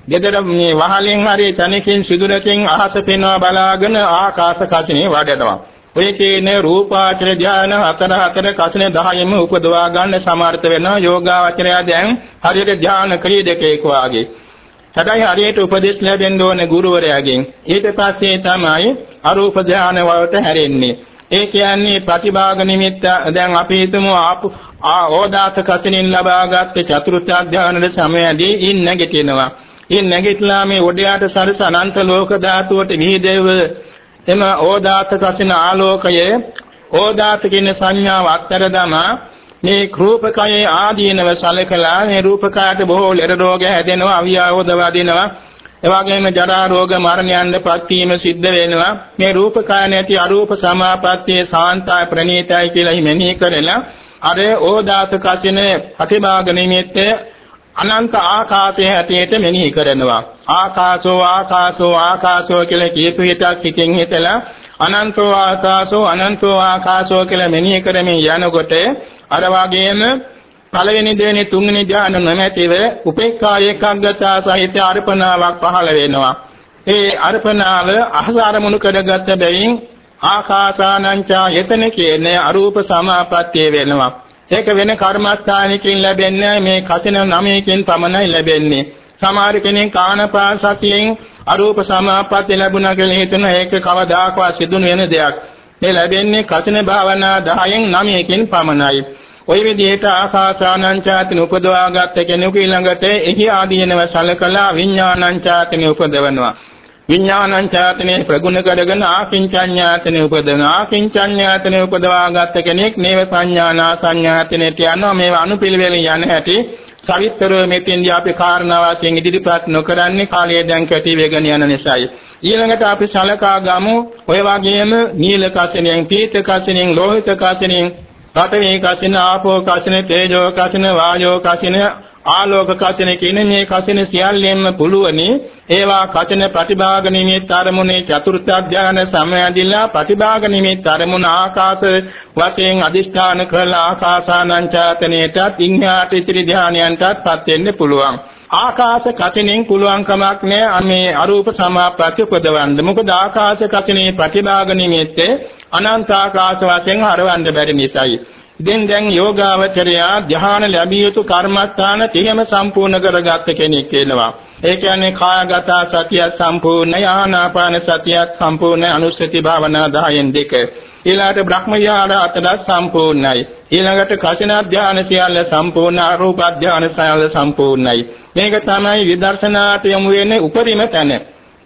ගෙදර මේ වහලෙන් හරි තනකින් සිදුරකින් අහස පෙනවා බලාගෙන ආකාශ කචනේ වඩනවා. ඔය කියන රූපාචර ධාන හතර හතර කසින 10ම උපදවා ගන්න සමර්ථ වෙනවා යෝගාවචරය දැන් හරියට ධාන ක්‍රීඩකයෙක් වාගේ. හැබැයි හරියට උපදෙස් ලැබෙන්න ඕනේ ගුරුවරයාගෙන්. ඊට පස්සේ තමයි අරූප ධාන වලට හැරෙන්නේ. ඒ කියන්නේ ප්‍රතිභාග නිමිත්ත දැන් අපි හිතමු ආපු ඕදාත කසිනින් ලබාගත් චතුර්ථ ධානයේ සමයදී ඉන් නැගිටිනවා. ඉන් නැගිටලා මේ ඔඩයාට සරස අනන්ත ලෝක ධාතුවට විහිදෙව එම ඕදාත කසින ආලෝකයේ ඕදාත කියන සංඥාව අත්තර දමා මේ රූපකයේ ආදීනව සලකලා මේ රූපකයට බොහෝ ලෙඩ රෝග හැදෙනවා අවියාවෝද වදිනවා. එවාගෙම ජරා රෝග මරණයන්ද පත්වීම සිද්ධ වෙනවා. මේ රූපකය නැති අරූප සමාපත්තියේ සාන්තය ප්‍රණීතයි කියලා මෙනෙහි කරලා අර ඕදාත කසින ප්‍රතිභාග නිමිත්තේ අනන්ත ආකාශයේ හැටියට මෙනෙහි කරනවා ආකාශෝ ආකාශෝ ආකාශෝ කියලා කියපු හිතක් හිතෙන් හිතලා අනන්තෝ ආකාශෝ අනන්තෝ ආකාශෝ කියලා මෙනෙහි කරමින් යනකොට අර වගේම පළවෙනි දෙවෙනි තුන්වෙනි ධ්‍යාන නොමැතිව උපේක්ඛා ඒකාග්‍රතාව සහිත අර්පණාවක් පහළ වෙනවා. ඒ අර්පණාව අහස අරමුණු කරගත්ත බැවින් ආකාසානංචා යතන කියන්නේ අරූප සමාපත්තිය වෙනවා. ඒක වෙන කර්මස්ථානකින් ලැබෙන්නේ මේ කසින නමයකින් පමණයි ලැබෙන්නේ. සමහර කෙනෙක් කාණපාසතියෙන් අරූප සමාපත්තිය ලැබුණා කියලා හිතන ඒක කවදාකවත් සිදුන වෙන දෙයක්. මේ ලැබෙන්නේ කසින භාවනා 10න් 9කින් පමණයි. ওই විදිහට ආකාසානංචාතින උපදවාගත් කෙනෙකු ඊළඟට එහි ආදීනව සලකලා විඥානංචාතින උපදවනවා. විඥානංචාතනේ ප්‍රගුණ කරගෙන ආකින්චඤ්ඤාතනේ උපදවන ආකින්චඤ්ඤාතනේ උපදවාගත් කෙනෙක් නේව සංඥානා සංඥාතනේට යනවා මේවා අනුපිළිවෙලින් යන හැටි සවිස්තරව මෙතෙන්දී අපි කාරණා වශයෙන් ඉදිරිපත් නොකරන්නේ කාලය දැන් කැටි වෙගෙන යන නිසායි. ඊළඟට අපි සලකා ගමු. ඔය වගේම නීල කසිනෙන් පීත කසිනෙන් ලෝහිත කසිනෙන් පඨවි කසින ආපෝ කසින තේජෝ කසින වායෝ කසින ආලෝක කසින කියන මේ කසින සියල්ලෙන්ම පුළුවනි. ඒවා කසින ප්‍රතිභාග නිමිත් අරමුණේ චතුර්ථ ධානය සමයදීලා ප්‍රතිභාග නිමිත් අරමුණ ආකාශ වශයෙන් අදිෂ්ඨාන කළ ආකාසානංචාතනයටත් ඉන්හාට ඉතිරි ධානයන්ටත්පත් වෙන්න පුළුවන්. ආකාශ කසිනෙන් පුළුවන් කමක් නෑ. මේ අරූප සමාප්‍රත්‍ය උපදවන්න. මොකද ආකාශ කසිනේ ප්‍රතිභාග නිමිත්තේ අනන්ත ආකාශ වශයෙන් හරවන්න බැරි නිසායි. ඉතින් දැන් යෝගාවචරයා ධ්‍යාන ලැබිය යුතු කර්මස්ථාන තියම සම්පූර්ණ කරගත්ත කෙනෙක් වෙනවා. ඒ කියන්නේ කායගත සතිය සම්පූර්ණ ආනාපාන සතිය සම්පූර්ණ අනුස්සති භාවනා 10න් දෙක. ඊළඟට බ්‍රහ්මයාල අතර සම්පූර්ණයි. ඊළඟට කසින ධ්‍යාන සියල්ල සම්පූර්ණ අරූප ධ්‍යාන සියල්ල සම්පූර්ණයි. මේක තමයි විදර්ශනාට යොමු වෙන්නේ උපරිම තැන.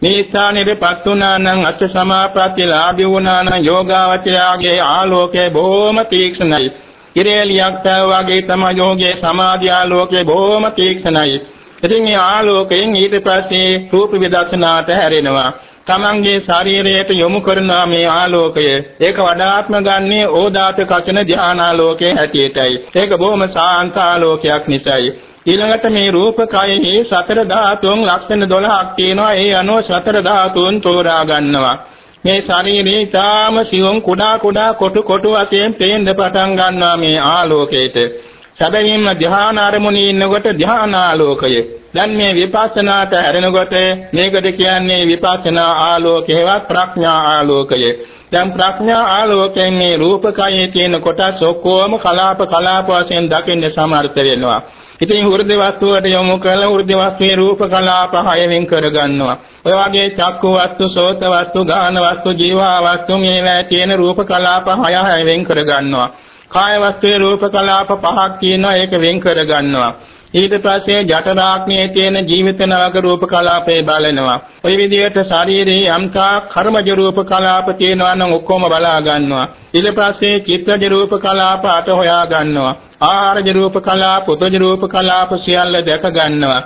මේ ස්ථානෙටපත් වුණා නම් අෂ්ට සමාප්‍රත්‍ය ලාභී වුණා නම් යෝගාවචරයාගේ ආලෝකය බොහොම තීක්ෂණයි. ඉරේලියක් වගේ තමයි යෝගයේ සමාධි ආලෝකය බොහොම තීක්ෂණයි. ඉතින් මේ ආලෝකයෙන් ඊට පස්සේ රූප විදර්ශනාට හැරෙනවා. තමන්ගේ ශරීරයට යොමු කරන මේ ආලෝකය ඒක වඩාත්ම ගන්නේ ඕදාත කචන ධානාලෝකයේ හැටියටයි. ඒක බොහොම සාන්ත ආලෝකයක් නිසායි. ඊළඟට මේ රූපකයෙහි සතර ධාතුන් ලක්ෂණ 12ක් තියෙනවා. ඒ අනුව සතර ධාතුන් තෝරා ගන්නවා. මේ ශරීරේ ඊටාම සියුම් කුඩා කුඩා කොටු කොටු වශයෙන් පේන්න පටන් ගන්නවා මේ ආලෝකයට. සැබවින්ම ධ්‍යාන අරමුණේ ඉන්නකොට ධ්‍යාන ආලෝකය දැන් මේ විපස්සනාට හැරෙනකොට මේකට කියන්නේ විපස්සනා ආලෝකයවත් ප්‍රඥා ආලෝකය දැන් ප්‍රඥා ආලෝකයෙන් මේ රූපකයේ තියෙන කොටස් ඔක්කොම කලාප කලාප වශයෙන් දකින්න සමර්ථ වෙනවා ඉතින් හෘද වස්තුවට යොමු කළ හෘද වස්තුවේ රූප කලාප හය වෙන් කර ගන්නවා. ඔය වගේ චක්කු වස්තු, සෝත වස්තු, ගාන වස්තු, ජීවා වස්තු මේවා තියෙන රූප කලාප හය හය වෙන් කර ගන්නවා. කාය වස්තුවේ රූප කලාප පහක් තියෙනවා ඒක වෙන් කර ගන්නවා. ඊට පස්සේ ජඨරාග්නියේ තියෙන ජීවිත නවක රූප කලාපේ බලනවා. ওই විදිහට ශරීරයේ යම්තා කර්මජ රූප කලාප තියෙනවා නම් ඔක්කොම බලා ගන්නවා. ඊට පස්සේ චිත්තජ රූප කලාප අට හොයා ගන්නවා. ආහාරජ රූප කලාප, උතජ රූප කලාප සියල්ල දැක ගන්නවා.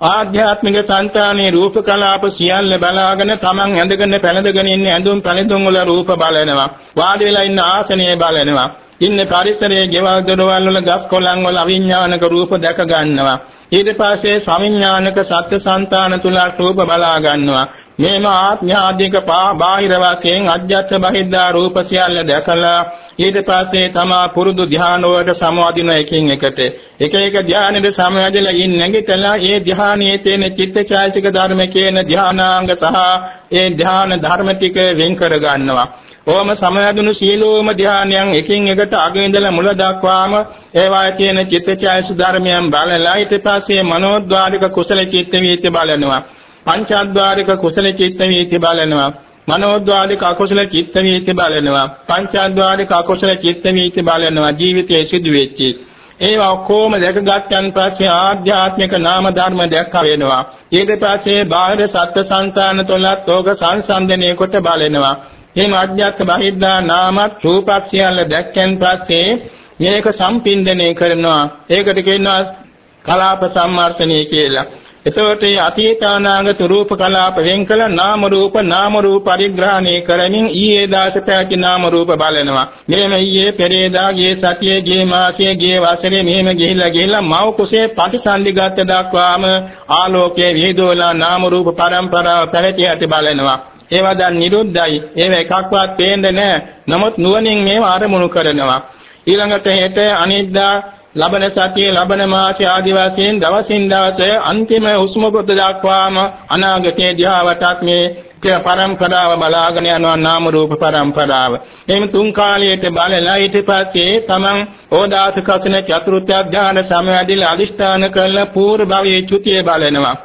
ආධ්‍යාත්මික సంతානයේ රූප කලාප සියල්ල බලාගෙන තමන් ඇඳගෙන පැළඳගෙන ඉන්න ඇඳුම් පැළඳුම් වල රූප බලනවා. වාඩි වෙලා ඉන්න ආසනය බලනවා. ඉන්න පරිසරයේ ගෙවල් දොරවල් වල ගස් කොළන් වල අවිඥානික රූප දැක ගන්නවා. ඊට පස්සේ සවිඥානික සත්‍ය సంతාන තුල රූප බලා ගන්නවා. මේම ආඥාධික බාහිර වශයෙන් අධ්‍යාත්ම බහිද්දා රූප සියල්ල දැකලා ඊට පස්සේ තමා පුරුදු ධ්‍යාන වලට සමවදින එකින් එකට එක එක ධ්‍යානෙද සමවැදලා ඉන්න නැගිටලා ඒ ධ්‍යානයේ තියෙන චිත්තචෛතසික ධර්ම කියන ධ්‍යානාංග සහ ඒ ධ්‍යාන ධර්ම ටික වෙන් කර ගන්නවා ඕම සමයදුණු සීලෝම ධානයන් එකින් එකට අග ඉඳලා මුල දක්වාම ඒවායේ තියෙන චිත්තචෛතස ධර්මයන් බලලා ඊට පස්සේ මනෝද්වාරික කුසල චිත්ත වීති බලනවා. පංචාද්වාරික කුසල චිත්ත වීති බලනවා. මනෝද්වාරික අකුසල චිත්ත වීති බලනවා. පංචාද්වාරික අකුසල චිත්ත වීති බලනවා. ජීවිතයේ සිදු වෙච්චි ඒවා ඔක්කොම දැකගත්තන් පස්සේ ආධ්‍යාත්මික නාම ධර්ම දැක්ක වෙනවා. ඊට පස්සේ බාහිර සත්ත්ව සංතාන තුලත් ඕක සංසන්දනය කොට බලනවා. එහෙම අධ්‍යාත්ම බහිද්දා නාමත් රූපත් සියල්ල දැක්කන් පස්සේ මේක සම්පින්දනය කරනවා. ඒකට කියනවා කලාප සම්මර්ෂණය කියලා. එතකොට මේ අතීතානාගත රූප කලාප වෙන් කළ නාම රූප නාම රූප පරිග්‍රහණය කරමින් ඊයේ දාස පැති නාම රූප බලනවා. මෙහෙම ඊයේ පෙරේදා ගියේ සතියේ ගියේ මාසයේ ගියේ වසරේ මෙහෙම ගිහිල්ලා ගිහිල්ලා මව කුසේ පටිසන්ධිගත දක්වාම ආලෝකයේ විහිදුවලා නාම රූප පරම්පරාව පැවති ඇති බලනවා. ඒවා දැන් නිරුද්ධයි. ඒව එකක්වත් පේන්නේ නැහැ. නමුත් නුවණින් මේවා අරමුණු කරනවා. ඊළඟට හෙට අනිද්දා ලබන සතියේ ලබන මාසයේ ආදි වශයෙන් දවසින් දවස අන්තිම හුස්ම පොත දක්වාම අනාගතයේ දිහාවටත් මේ පරම්පරාව බලාගෙන යනවා නාම රූප පරම්පරාව. එimhe තුන් කාලයට බලලා ඊට පස්සේ තමන් ඕදාස කසින චතුර්ථ ඥාන සමයදී අදිෂ්ඨාන කළ පූර්ව භවයේ චුතිය බලනවා.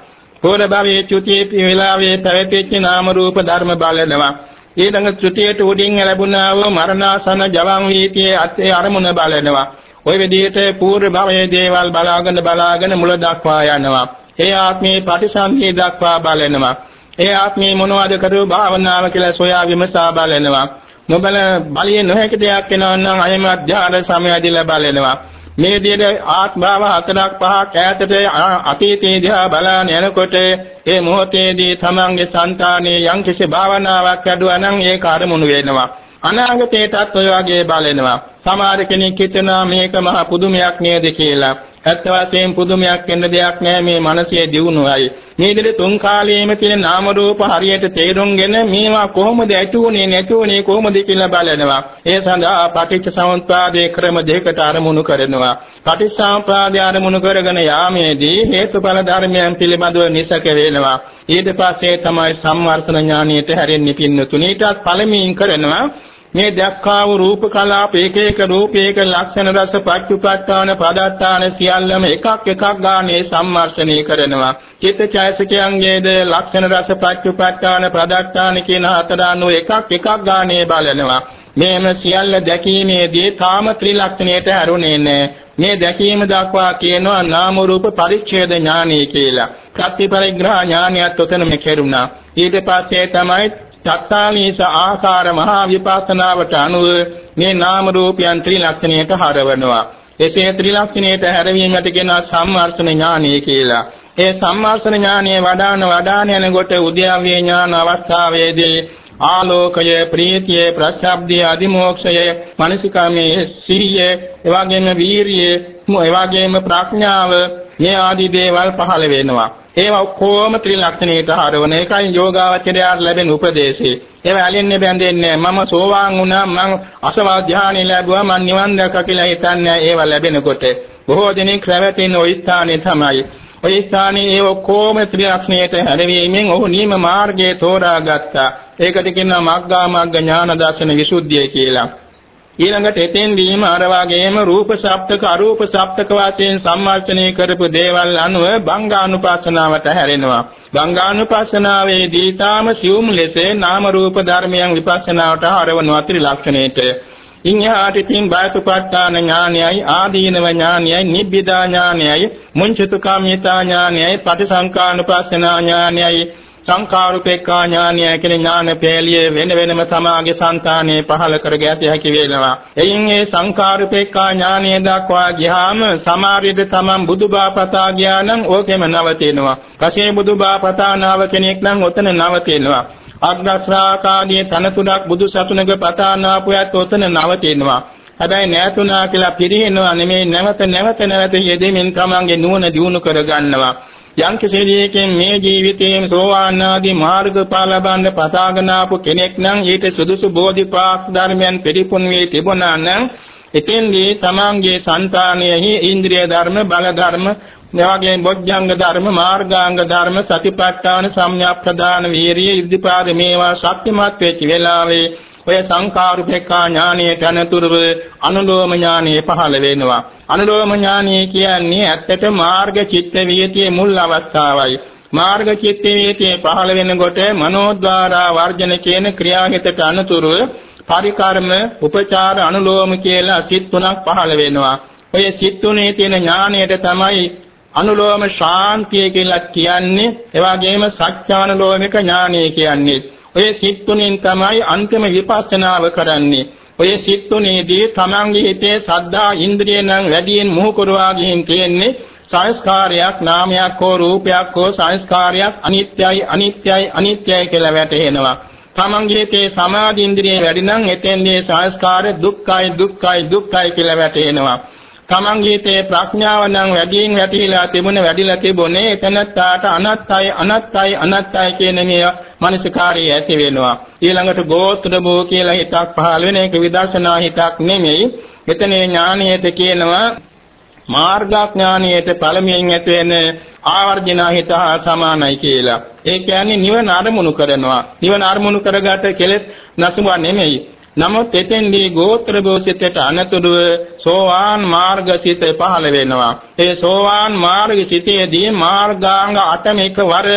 පූර්ව භවයේ චුතියේ වේලාවේ පැවතිච්ච නාම රූප ධර්ම බලනවා. ඊළඟ චුතියට උඩින් ලැබුණා වූ මරණාසන ජවන් වීතියේ අත්ේ අරමුණ බලනවා. ওই විදිහට పూర్ව භවයේ දේවල් බලාගෙන බලාගෙන මුල දක්වා යනවා. ඒ ආත්මේ ප්‍රතිසන්දී දක්වා බලනවා. ඒ ආත්මේ මොනවද කරු භාවනාව කියලා සොයා විමසා බලනවා. නොබල බලිය නොහැකි දෙයක් වෙනවා නම් අයම අධ්‍යාන සමයදීලා බලනවා. මේ විදිහට ආත්මාව හතරක් පහක් ඈතට අතීතේ දිහා බලන යනකොට ඒ මොහොතේදී තමන්ගේ సంతානයේ යම්කිසි භාවනාවක් ඇදුවා නම් ඒක අරමුණු වෙනවා. අනාගතයටත් ඔය වගේ බලනවා. සමහර කෙනෙක් හිතනවා මේක මහ පුදුමයක් නේද කියලා. ඇත්ත වශයෙන්ම පුදුමයක් වෙන්න දෙයක් නෑ මේ මනසේ දියුණුවයි. මේ දෙලේ තුන් කාලයේම තියෙන නාම රූප හරියට තේරුම්ගෙන මේවා කොහොමද ඇතුුනේ නැතුුනේ කොහොමද කියලා බලනවා. ඒ සඳහා පටිච්ච සමුප්පාදයේ ක්‍රම දෙකකට අරමුණු කරනවා. පටිච්චසමුප්පාදය අරමුණු කරගෙන යාමේදී හේතුඵල ධර්මයන් පිළිබඳව නිසක වෙනවා. ඊට පස්සේ තමයි සම්වර්තන ඥානියට හැරෙන්නේ පින්නතුණීටත් පළමුවෙන් කරනවා මේ දැක්කා වූ රූප කලාප එක එක රූපයක ලක්ෂණ රස පච්චුපට්ඨාන පදත්තාන සියල්ලම එකක් එකක් ගානේ සම්මර්ෂණය කරනවා. චිත්තචෛසිකයන්ගේද ලක්ෂණ රස පච්චුපට්ඨාන පදත්තාන කියන හතර අනුව එකක් එකක් ගානේ බලනවා. මේම සියල්ල දැකීමේදී තාම ත්‍රිලක්ෂණයට හැරුණේ නැහැ මේ දැකීම දක්වා කියනවා නාම රූප පරිච්ඡේද ඥානය කියලා. ප්‍රතිපරිග්‍රහ ඥානයත් උතනම කෙරුණා. ඊට පස්සේ තමයි චත්තාලීස ආකාර මහා විපස්සනාවට අනුව මේ නාම රූපයන් ත්‍රිලක්ෂණයට හරවනවා. එසේ ත්‍රිලක්ෂණයට හැරවීමට කියන සම්වර්ෂණ ඥානය කියලා. ඒ සම්වර්ෂණ ඥානය වඩාන වඩාන යනකොට උද්‍යාවේ ඥාන අවස්ථාවේදී ආලෝකය ප්‍රීතිය ප්‍රසබ්දිය අදිමෝක්ෂය මානසිකාමේ සිහිය එවාගෙම වීරිය එවාගෙම ප්‍රඥාව මේ ආදී දේවල් පහළ වෙනවා. ඒවා ඔක්කොම ත්‍රිලක්ෂණයට හරවන එකයි යෝගාවචරයාට ලැබෙන උපදේශේ. ඒවා ඇලෙන්නේ බැඳෙන්නේ මම සෝවාන් වුණා මම අසවල් ධානය ලැබුවා මම නිවන් දැක්කා කියලා හිතන්නේ ඒවා ලැබෙනකොට බොහෝ දෙනෙක් රැවටෙන ওই ස්ථානේ තමයි. ඔය ස්ථානයේ ඒ ඔක්කොම ත්‍රිලක්ෂණයට හැරවීමෙන් ඔහු නියම මාර්ගයේ තෝරාගත්තා. ඒකට කියනවා මග්ගා මග්ග ඥාන දර්ශන විසුද්ධිය කියලා. ඊළඟට එතෙන්දීම අර වගේම රූප ශබ්දක අරූප ශබ්දක වශයෙන් සම්මාර්ෂණය කරපු දේවල් අනුව බංගානුපස්සනාවට හැරෙනවා. බංගානුපස්සනාවේදී ඊටාම සියුම් ලෙස නාම රූප ධර්මයන් විපස්සනාවට හරවනවා ත්‍රිලක්ෂණයට. ඉන්හාට තින් බයතුපත්තාන ඥානයයි ආදීනව ඥානයයි නිබ්බිදා ඥානයයි මුංචතුකාමිතා ඥානයයි පටිසංකානුපස්සනා ඥානයයි සංඛාරුපේක්ඛා ඥානය කියන ඥාන පෙළිය වෙන වෙනම තමාගේ సంతානේ පහල කරගත හැකි වෙනවා. එයින් ඒ සංඛාරුපේක්ඛා ඥානය දක්වා ගියාම සමාරිද තමන් බුදුබාපතා ගියානම් ඕකෙම නවතිනවා. කසේ බුදුබාපතා නාව කෙනෙක් නම් ඔතන නවතිනවා. අග්‍රශ්‍රාකාදී තනතුරක් බුදු සසුනක පතා නාපුයත් ඔතන නවතිනවා. හැබැයි නැතුණා කියලා පිරිනව නෙමෙයි නැවත නැවත නැවත යෙදෙමින් තමන්ගේ නුවණ දියුණු කරගන්නවා. යම් කෙසේදීකින් මේ ජීවිතයේ සෝවාන් ආදී මාර්ගඵල ලබන්න පතාගෙන ආපු කෙනෙක් නම් ඊට සුදුසු බෝධිපාක් ධර්මයන් පිළිපුන් වී තිබුණා නම් එතෙන්දී තමන්ගේ సంతානයෙහි ඉන්ද්‍රිය ධර්ම බල ධර්ම එවාගේ බොජ්ජංග ධර්ම මාර්ගාංග ධර්ම සතිපට්ඨාන සම්‍යක් ප්‍රදාන වීරිය ඉද්ධිපාද මේවා ශක්තිමත් වෙච්ච වෙලාවේ ඔය සංකාරුපේක්ඛා ඥානයට අනතුරුව අනුලෝම ඥානෙ පහළ වෙනවා. අනුලෝම ඥානෙ කියන්නේ ඇත්තට මාර්ග චිත්ත වියතියේ මුල් අවස්ථාවයි. මාර්ග චිත්ත වියතියේ පහළ වෙනකොට මනෝද්වාරා වර්ජන කියන ක්‍රියාහිතට අනතුරුව පරිකර්ම උපචාර අනුලෝම කියලා සිත් තුනක් පහළ වෙනවා. ඔය සිත් තුනේ තියෙන ඥාණයට තමයි අනුලෝම ශාන්තිය කියලා කියන්නේ. ඒ වගේම සත්‍යානුලෝමික ඥානය කියන්නේ. ඔය සිත් තුනෙන් තමයි අන්තිම විපස්සනාව කරන්නේ. ඔය සිත් තුනේදී තමන්ගේ හිතේ සද්ධා ඉන්ද්‍රිය නම් වැඩියෙන් මුහු කරවා ගින් තියෙන්නේ සංස්කාරයක් නාමයක් හෝ රූපයක් හෝ සංස්කාරයක් අනිත්‍යයි අනිත්‍යයි අනිත්‍යයි කියලා වැටහෙනවා. තමන්ගේ හිතේ සමාධි ඉන්ද්‍රිය වැඩි නම් එතෙන්දී සංස්කාර දුක්ඛයි දුක්ඛයි දුක්ඛයි කියලා වැටහෙනවා. තමන්ගේ හිතේ ප්‍රඥාව නම් වැඩියෙන් වැටිලා තිබුණ වැඩිලා තිබුණේ එතනත්තාට අනත්තයි අනත්තයි අනත්තයි කියන මේ මනසකාරය ඇති වෙනවා. ඊළඟට ගෝත්‍ර බෝ කියලා හිතක් පහළ වෙන එක විදර්ශනා හිතක් නෙමෙයි. එතන ඥානීයත කියනවා මාර්ගඥානීයට පළමුවෙන් ඇති වෙන ආවර්ජනා හිත හා සමානයි කියලා. ඒ කියන්නේ නිවන අරමුණු කරනවා. නිවන අරමුණු කරගත කෙලෙස් නසුවා නෙමෙයි. නමුත් එතෙන්දී ගෝත්‍ර භෝසිතට අනතුරුව සෝවාන් මාර්ගසිත පහළ වෙනවා. ඒ සෝවාන් මාර්ගසිතයේදී මාර්ගාංග 8ම එකවර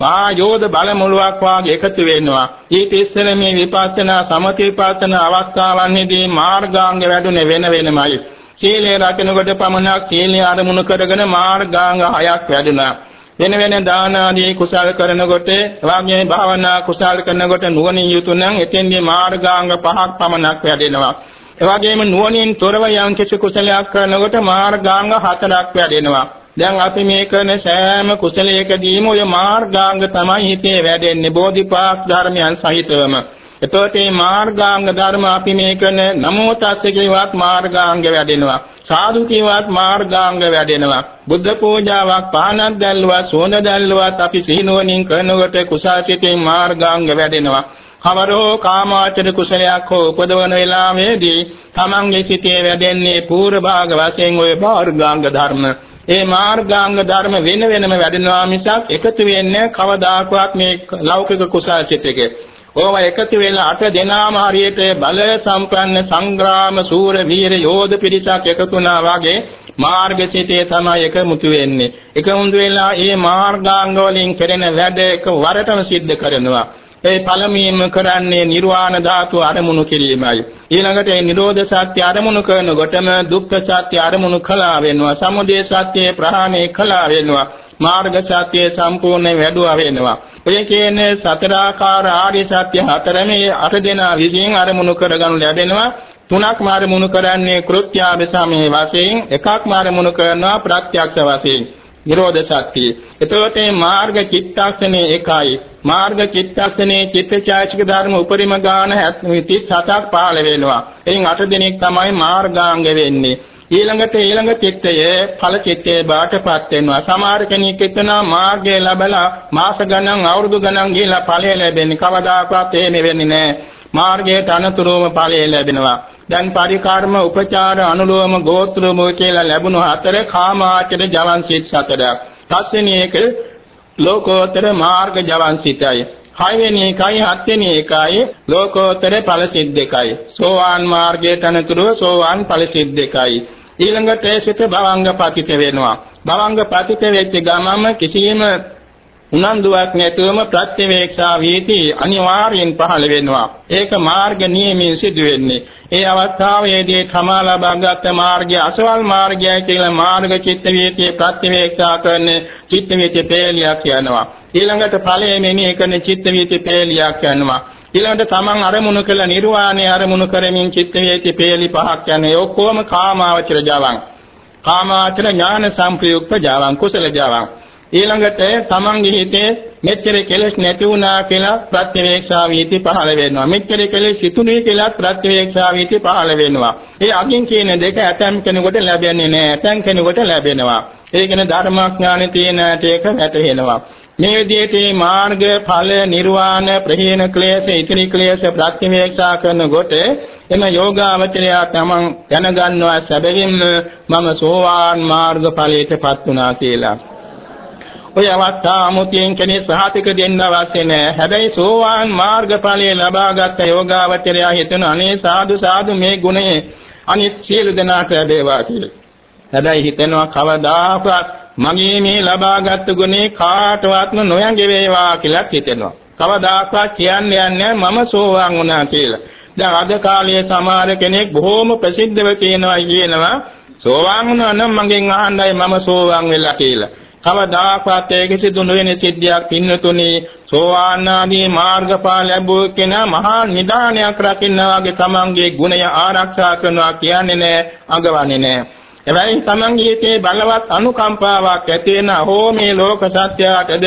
වායෝද බලමුලුවක් වාගේ එකතු වෙනවා. ඊට ඉස්සෙල්ලා මේ විපස්සනා සමථ විපස්සනා අවස්ථාවන්හිදී මාර්ගාංග වැඩුණේ වෙන වෙනමයි. සීලය රකිනකොට පමණක් සීලය අරමුණු කරගෙන මාර්ගාංග හයක් වැඩුණා. වෙන වෙන දාන ආදී කුසල් කරනකොට එවාගේ භාවනා කුසල් කරනකොට නුවණින් යුතු නම් එතෙන්දී මාර්ගාංග පහක් පමණක් වැඩෙනවා. එවාගේම නුවණින් තොරව යම් කිසි කුසලයක් කරනකොට මාර්ගාංග හතරක් වැඩෙනවා. දැන් අපි මේ කරන සෑම කුසලයකදීම ඔය මාර්ගාංග තමයි හිතේ වැඩෙන්නේ බෝධිපාක් ධර්මයන් සහිතවම. එතකොට මේ මාර්ගාංග ධර්ම අපි මේ කරන නමෝ තස්ස කියවත් මාර්ගාංග වැඩෙනවා. සාදු කියවත් මාර්ගාංග වැඩෙනවා. බුද්ධ පූජාවක් පහනක් දැල්ලුවා සෝඳ දැල්ලුවත් අපි සිහිනුවණින් කරනකොට කුසාසිතේ මාර්ගාංග වැඩෙනවා. කවරෝ කාමාචර කුසලයක් හෝ උපදවන වෙලාවේදී තමන්ගේ සිතේ වැඩෙන්නේ පූර්ව භාග වශයෙන් ওই මාර්ගාංග ධර්ම. ඒ මාර්ගාංග ධර්ම වෙන වෙනම වැඩෙනවා මිසක් එකතු වෙන්නේ කවදාකවත් මේ ලෞකික කුසාසිතකේ. ඕවා එකතු වෙලා අට දෙනාම හරියට බල සම්පන්න සංග්‍රාම සූර වීර යෝධ පිරිසක් එකතු වුණා වගේ මාර්ගසිතේ තමයි එකමුතු වෙන්නේ. එකමුතු වෙලා මේ මාර්ගාංග වලින් කෙරෙන වැඩ එක වරටම සිද්ධ කරනවා. ඒ පළමුවෙන්ම කරන්නේ නිර්වාණ ධාතු අරමුණු කිරීමයි. ඊළඟට ඒ නිරෝධ සත්‍ය අරමුණු කරනකොටම දුක්ඛ සත්‍ය අරමුණු කළා වෙනවා. සමුදය සත්‍ය ප්‍රහාණය කළා වෙනවා. මාර්ග සත්‍ය සම්පූර්ණ වැඩුවා වෙනවා. ඔය කියන්නේ සතරාකාර ආර්ය සත්‍ය හතරමේ අට දෙනා විසින් අරමුණු කරගනු ලැබෙනවා. තුනක් මාරමුණු කරන්නේ කෘත්‍යාභිසමේ වශයෙන් එකක් මාරමුණු කරනවා ප්‍රත්‍යක්ෂ වශයෙන්. නිරෝධ සත්‍ය. එතකොට මේ මාර්ග චිත්තක්ෂණේ එකයි. මාර්ග චිත්තක්ෂණේ චිත්තචෛතසික ධර්ම උපරිම ගාන 37ක් පහළ වෙනවා. එයින් 8 දිනක් තමයි මාර්ගාංග වෙන්නේ. ඊළඟට ඊළඟ චිත්තය ඵල චිත්තේ බාටපත් වෙනවා. සමහර කෙනෙක් එතන මාර්ගය ලැබලා මාස ගණන් අවුරුදු ගණන් ගිහිලා ඵලය ලැබෙන්නේ කවදාකවත් එහෙම වෙන්නේ නැහැ. මාර්ගයට අනතුරුවම ඵලය ලැබෙනවා. දැන් පරිකාර්ම උපචාර අනුලෝම ගෝත්‍රම කියලා ලැබුණු හතර කාමාචර ජවන් සිත් හතරක්. පස්වෙනි එක ලෝකෝත්තර මාර්ග ජවන් සිතයි. හයවෙනි එකයි හත්වෙනි එකයි ලෝකෝත්තර ඵල සිත් දෙකයි. සෝවාන් මාර්ගයට අනතුරුව සෝවාන් ඵල සිත් දෙකයි. ඊළඟට සිත භවංග පතිත වෙනවා. භවංග පතිත වෙච්ච ගමම කිසියම් උනන්දුවක් නැතුවම ප්‍රත්‍යවේක්ෂා වීති අනිවාර්යෙන් පහළ වෙනවා. ඒක මාර්ග නියමයෙන් සිදු වෙන්නේ. ඒ අවස්ථාවේදී තමා ලබාගත් මාර්ගය අසවල් මාර්ගය කියලා මාර්ග චිත්ත වීතියේ ප්‍රත්‍යවේක්ෂා කරන චිත්ත වීතිය පෙළියක් යනවා. ඊළඟට ඵලයේ මෙනෙහි කරන චිත්ත වීතිය පෙළියක් යනවා. ඊළඟට තමන් අරමුණු කළ නිර්වාණය අරමුණු කරමින් චිත්ත වේති පේලි පහක් යන්නේ ඔක්කොම කාමාවචර ජවන් කාමාවචර ඥාන සංප්‍රයුක්ත ජවන් කුසල ජවන් ඊළඟට තමන්ගේ හිතේ මෙච්චර කෙලෙස් නැති වුණා කියලා ප්‍රත්‍යවේක්ෂා වීති පහළ වෙනවා. මෙච්චර කෙලෙස් සිතුනේ කියලා ප්‍රත්‍යවේක්ෂා වීති පහළ වෙනවා. ඒ අගින් කියන දෙක ඇතම් කෙනෙකුට ලැබෙන්නේ නැහැ. ඇතම් කෙනෙකුට ලැබෙනවා. ඒ කියන්නේ ධර්මාඥානෙ තියෙන ඒක වැටහෙනවා. මේ විදිහට මාර්ග ඵල නිර්වාණ ප්‍රහීන ක්ලේශ ඉතිරි ක්ලේශ ප්‍රත්‍යවේක්ෂා කරනකොට එම යෝගාවචරය තමන් දැනගන්නවා සැබවින්ම මම සෝවාන් මාර්ග ඵලයටපත් වුණා කියලා. ඔය අවස්ථා අමුතියෙන් කෙනෙක් සහතික දෙන්න අවශ්‍ය නැහැ. හැබැයි සෝවාන් මාර්ගඵලයේ ලබාගත් යෝගාවචරය හිතන අනේ සාදු සාදු මේ ගුණය අනිත් සියලු දෙනාට ලැබේවා කියලා. හැබැයි හිතෙනවා කවදාකවත් මගේ මේ ලබාගත් ගුණේ කාටවත්ම නොයඟ වේවා කියලා හිතෙනවා. කවදාකවත් කියන්නේ නැහැ මම සෝවාන් වුණා කියලා. දැන් අද කාලයේ සමහර කෙනෙක් බොහෝම ප්‍රසිද්ධව කියනවා කියනවා සෝවාන් වුණා නම් මගෙන් අහන්නයි මම සෝවාන් වෙලා කියලා. කවදාකවත් ඒක සිදු නොවන සිද්ධියක් පින්නතුනි සෝවාන් ආදී මාර්ගඵල ලැබුව කෙනා මහා නිදානයක් රකින්න වගේ තමන්ගේ ගුණය ආරක්ෂා කරනවා කියන්නේ නෑ අඟවන්නේ නෑ එබැවින් තමන්ගේ හිතේ බලවත් අනුකම්පාවක් ඇති වෙන හෝ මේ ලෝක සත්‍යයටද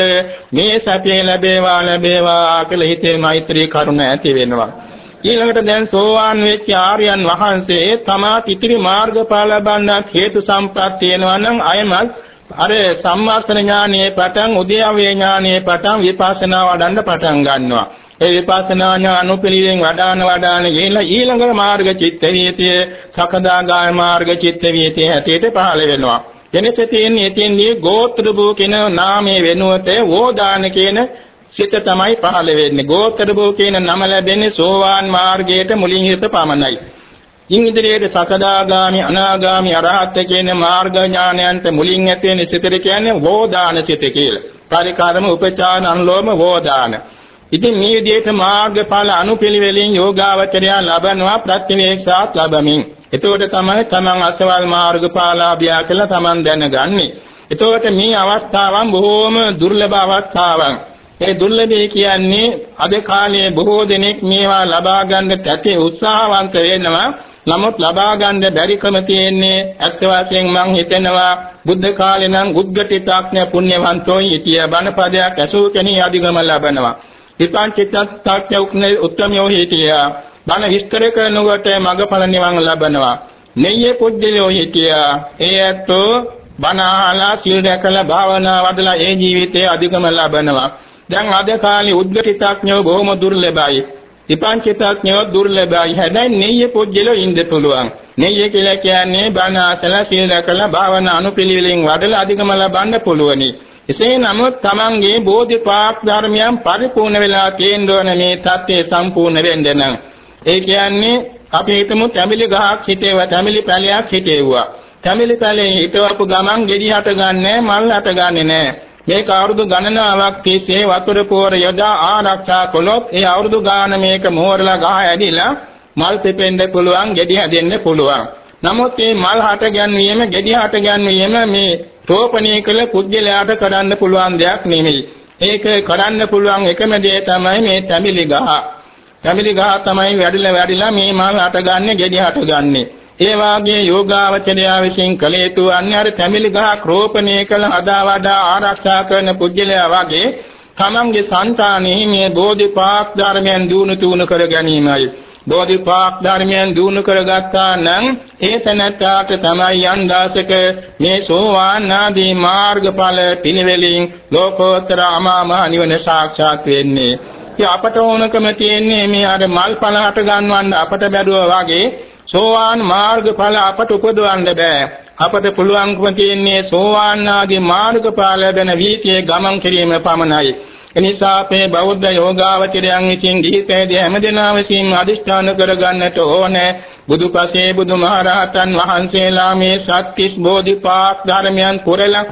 මේ සත්‍ය ලැබේවා ලැබේවා කියලා හිතේ මෛත්‍රී කරුණ ඇති වෙනවා ඊළඟට දැන් සෝවාන් වෙච්ච ආර්යයන් වහන්සේ තමා ඉතිරි මාර්ගඵල ලබන්න හේතු සම්ප්‍රාප්ත වෙනවා නම් අයමත් අර සම්මාසන ඥානයේ පටන් උද්‍යව්‍ය ඥානයේ පටන් විපස්සනා වඩන්න පටන් ගන්නවා. ඒ විපස්සනා ඥානුපිළිවෙන් වඩාන වඩාන ගිහිල්ලා ඊළඟ මාර්ග චිත්ත වීතිය සකදාගාම මාර්ග චිත්ත වීතිය හැටියට පහළ වෙනවා. එනිස තියෙන්නේ එතින්දී ගෝත්‍ර භූ කියන නාමයේ වෙනුවට වෝදාන කියන සිත තමයි පහළ වෙන්නේ. ගෝත්‍ර භූ කියන නම ලැබෙන්නේ සෝවාන් මාර්ගයට මුලින් හිත පමණයි. ඉන් ඉදිරියට සකදාගාමි අනාගාමි අරහත් කියන මාර්ග ඥානයන්ට මුලින් ඇති වෙන සිතට කියන්නේ වෝදාන සිත කියලා. පරිකාරම උපචාන අනුලෝම වෝදාන. ඉතින් මේ විදිහට මාර්ගඵල අනුපිළිවෙලින් යෝගාවචරය ලබනවා ප්‍රතිවේක්ෂාත් ලැබමින්. එතකොට තමයි තමන් අසවල් මාර්ගඵලාභියා කියලා තමන් දැනගන්නේ. එතකොට මේ අවස්ථාවන් බොහෝම දුර්ලභ අවස්ථාවන්. ඒ දුර්ලභය කියන්නේ අද කාලයේ බොහෝ දෙනෙක් මේවා ලබා ගන්න තැති උත්සාහවන්ත වෙනවා. නමුත් ලබා ගන්න බැරිකම තියෙන්නේ ඇත්ත වශයෙන් මං හිතනවා බුද්ධ කාලේ නම් උද්ගටිතාඥ පුණ්‍යවන්තෝ හිටිය බණපදයක් ඇසූ කෙනී අධිගම ලබනවා. විපාක චිත්තත්ථාක්‍ය උත්මයෝ හේතිය. ධන විස්තර කරන කොට මගඵල නිවන් ලබනවා. නෙය්‍ය පුජ්ජලෝ හේතිය. එයත්ෝ බණාලා සිල් රැකලා භාවනා වඩලා ඒ ජීවිතයේ අධිකම ලබනවා. දැන් අද කාලේ උද්ගතිතාඥයෝ බොහොම දුර්ලභයි. විපංචිතාඥයෝ දුර්ලභයි. හැබැයි නෙය්‍ය පුජ්ජලෝ ඉන්න පුළුවන්. නෙය්‍ය කියලා කියන්නේ බණ අසලා සිල් රැකලා භාවනා අනුපිළිවෙලින් වඩලා අධිකම ලබන්න පුළුවනි. එසේ නමුත් තමන්ගේ බෝධිපාක් ධර්මයන් පරිපූර්ණ වෙලා තියෙන්න ඕන මේ தත්ත්වය සම්පූර්ණ වෙන්න නම්. ඒ කියන්නේ අපි හිතමු තැඹිලි ගහක් හිටේව තැඹිලි පැලයක් හිටේවුවා. තැඹිලි පැලේ හිටවපු ගමන් ගෙඩි හට ගන්නෑ මල් හට ගන්නේ නෑ. මේක අවුරුදු ගණනාවක් තිස්සේ වතුර පෝර යොදා ආරක්ෂා කළොත් ඒ අවුරුදු ගාන මේක මෝරලා ගහ ඇදිලා මල් පෙපෙන්න පුළුවන්, ගෙඩි හැදෙන්න පුළුවන්. නමුත් මේ මල් හට ගැන්වීම, ගෙඩි හට ගැන්වීම මේ රෝපණය කළ පුද්ගලයාට කරන්න පුළුවන් දෙයක් නෙමෙයි. ඒක කරන්න පුළුවන් එකම දේ තමයි මේ තැඹිලි ගහ. තැඹිලි ගහ තමයි වැඩිලා වැඩිලා මේ මල් හටගන්නේ, ගෙඩි හටගන්නේ. ඒ වාගේ යෝගාවචරය විසින් කළ යුතු අන්‍යර තැමිලි ගහක් රෝපණය කළ හදා වඩා ආරක්ෂා කරන පුජ්‍යලයා වාගේ තමන්ගේ సంతානෙහි මේ බෝධිපාක් ධර්මයන් දිනු තුණු කර ගැනීමයි බෝධිපාක් ධර්මයන් දිනු කරගත්තා නම් ඒ තැනට තමයි යන්දාසක මේ සෝවාන් ආදී මාර්ගඵල පිළිවෙලින් ලෝකෝත්තර අමා මහ නිවන සාක්ෂාත් වෙන්නේ. ඉතින් අපට ඕනකම තියෙන්නේ මේ අර මල් පල හට ගන්නවන්න අපට බැරුවා වගේ සෝවාන් මාර්ගඵල අපට උපදවන්න බෑ. අපට පුළුවන්කම තියෙන්නේ සෝවාන් ආදී මාර්ගඵල ලැබෙන වීතියේ ගමන් කිරීම පමණයි. එනිසා අපේ බෞද්ධ යෝගාවචරයන් විසින් ගිහිපෑදී හැමදෙනා විසින් අදිෂ්ඨාන කරගන්නට ඕනේ. බුදුපසේ බුදුමහරහතන් වහන්සේලා මේ සත්‍තිස් බෝධිපාක් ධර්මයන් පුරලා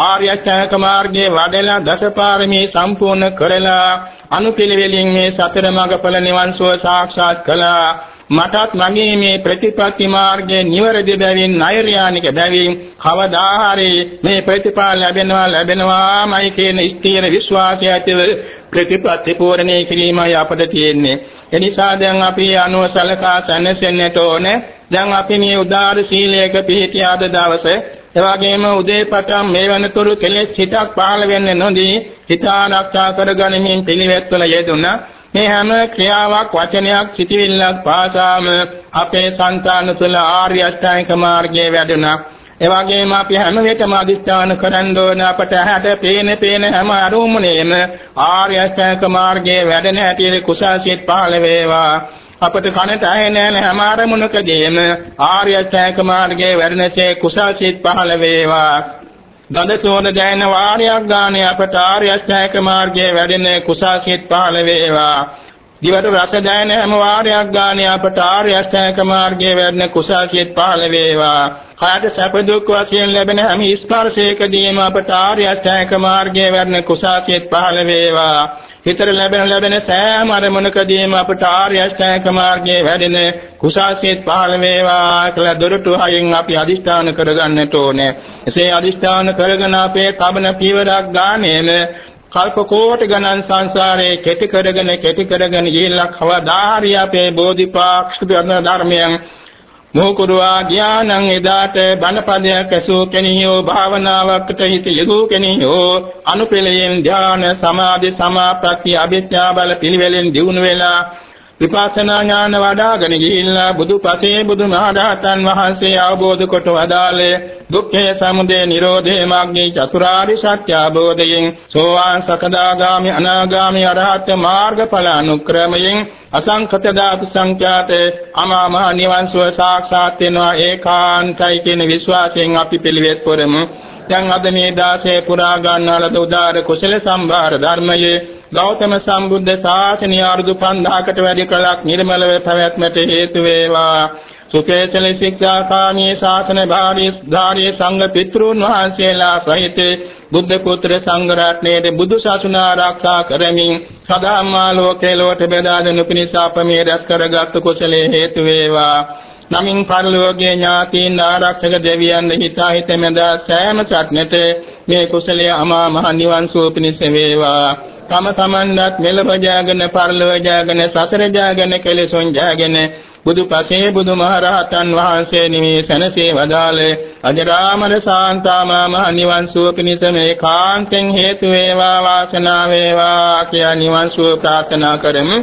ආර්ය අෂ්ටාංග මාර්ගයේ වඩලා දසපාරමී සම්පූර්ණ කරලා අනුපිළිවෙලින් මේ සතර මඟ නිවන් සුව සාක්ෂාත් කළා. මටත් මගේ මේ ප්‍රතිපත්ති මාර්ගයේ නිවැරදි බැවින් නෛර්යානික බැවින් කවදා හරි මේ ප්‍රතිඵල ලැබෙනවා ලැබෙනවාමයි කියන ස්ථීර විශ්වාසය ඇතිව ප්‍රතිපත්ති පූර්ණේ කිරීමයි අපට තියෙන්නේ. එනිසා දැන් අපි අනුව සලකා සැනසෙන්නට ඕනේ. දැන් අපි මේ උදාාර සීලයක පිළිපිටිය අද දවසේ එවාගෙම උදේ පටන් මේ වෙනතුරු කෙලෙස් හිතක් පහළ වෙන්නේ නොදී හිත ආරක්ෂා කරගනිමින් පිළිවෙත් වල යෙදුණා. මේ හැම ක්‍රියාවක් වචනයක් සිටිවිල්ලක් පාසාම අපේ సంతාන තුළ ආර්ය අෂ්ටාංගික මාර්ගයේ වැඩුණා. ඒ වගේම අපි හැම වෙලටම අදිස්ථාන කරන් දෝන අපට හැට පේන පේන හැම අරුමුණේම ආර්ය අෂ්ටාංගික මාර්ගයේ වැඩෙන හැටි කුසාසිත පහළ වේවා. අපට කනට ඇහෙන හැම අරමුණකදීම ආර්ය අෂ්ටාංගික මාර්ගයේ වැඩෙනසේ කුසාසිත පහළ වේවා. දදසෝන දැයන වාරයක් ගානේ අපට ආර්ය අෂ්ටාංග මාර්ගයේ වැඩෙන කුසාසිත පහළ වේවා. දිවට රස දැයන හැම වාරයක් ගානේ අපට ආර්ය අෂ්ටාංග මාර්ගයේ වැඩෙන කුසාසිත පහළ වේවා. කායට සැප දුක් වශයෙන් ලැබෙන හැම ස්පර්ශයකදීම අපට ආර්ය අෂ්ටාංග මාර්ගයේ වැඩෙන කුසාසිත පහළ වේවා. හිතට ලැබෙන ලැබෙන සෑම අරමුණකදීම අපට ආර්ය අෂ්ටාංග මාර්ගයේ වැඩෙන කුසාසිත පහළ වේවා කියලා දොරටු හයෙන් අපි අදිෂ්ඨාන කරගන්නට ඕනේ. එසේ අදිෂ්ඨාන කරගෙන අපේ තබන පීවරක් ගානේම කල්ප කෝටි ගණන් සංසාරේ කෙටි කරගෙන කෙටි කරගෙන ගිහිල්ලා කවදා හරි අපේ බෝධිපාක්ෂික ධර්මයන් මොකුරුවා ඥානං එදාට බණපදයක් ඇසූ කෙනියෝ භාවනාවකට හිත යොදූ කෙනියෝ අනුපෙළයෙන් ධාන සමාධි සමාපatti අභිඥා බල පිළිවෙලෙන් දියුණු වෙලා විපස්සනා ඥාන වඩාගෙන ගිහිල්ලා බුදුපසේ බුදුමහරහතන් වහන්සේ අවබෝධ කොට වදාළේ දුක්ඛේ සමුදය නිරෝධේ මාර්ගයේ චතුරාරි සත්‍ය අවබෝධයෙන් සෝවාන් සකදාගාමි අනාගාමි අරහත් මාර්ගඵල අනුක්‍රමයෙන් අසංඛත ධාතු සංඛ්‍යාත අමා මහ නිවන් සුව සාක්ෂාත් වෙනවා ඒකාන්තයි කියන විශ්වාසයෙන් අපි පිළිවෙත් පුරමු. දැන් අද මේ දාසේ පුරා ගන්නාලද උදාර කුසල සම්භාර ධර්මයේ ගෞතම සම්බුද්ධ ශාසනය අරුදු 5000කට වැඩි කලක් නිර්මලව පැවැත්මට හේතු වේවා. සුකේසල ශික්ෂාකාමී ශාසන භාරී ධාරී සංඝ පිතෘන් වහන්සේලා සහිත බුද්ධ පුත්‍ර සංඝ රත්නයේ බුදු සසුන ආරක්ෂා කරමින් සදාම්මා ලෝකේ ලෝට බෙදා දෙනු පිණිස අප මේ රැස් කරගත් කුසලයේ හේතු වේවා. නමින් පරලෝකයේ ඥාතීන් ආරක්ෂක දෙවියන් හිතා හිතෙමෙද සෑම සත්නෙත මේ කුසලයේ අමා මහ නිවන් සුව පිණිස වේවා. තම තමන්වත් මෙලව ජාගෙන පරලොව ජාගෙන සතර ජාගෙන කෙලෙසොන් ජාගෙන බුදුපසේ බුදුමහරහතන් වහන්සේ නිමේ සනසේ වදාළේ අජරාමර සාන්තාමා මහ නිවන් සුව පිණිස මේ කාන්තෙන් හේතු වේවා වාසනාව වේවා කියා නිවන් සුව ප්‍රාර්ථනා කරමු.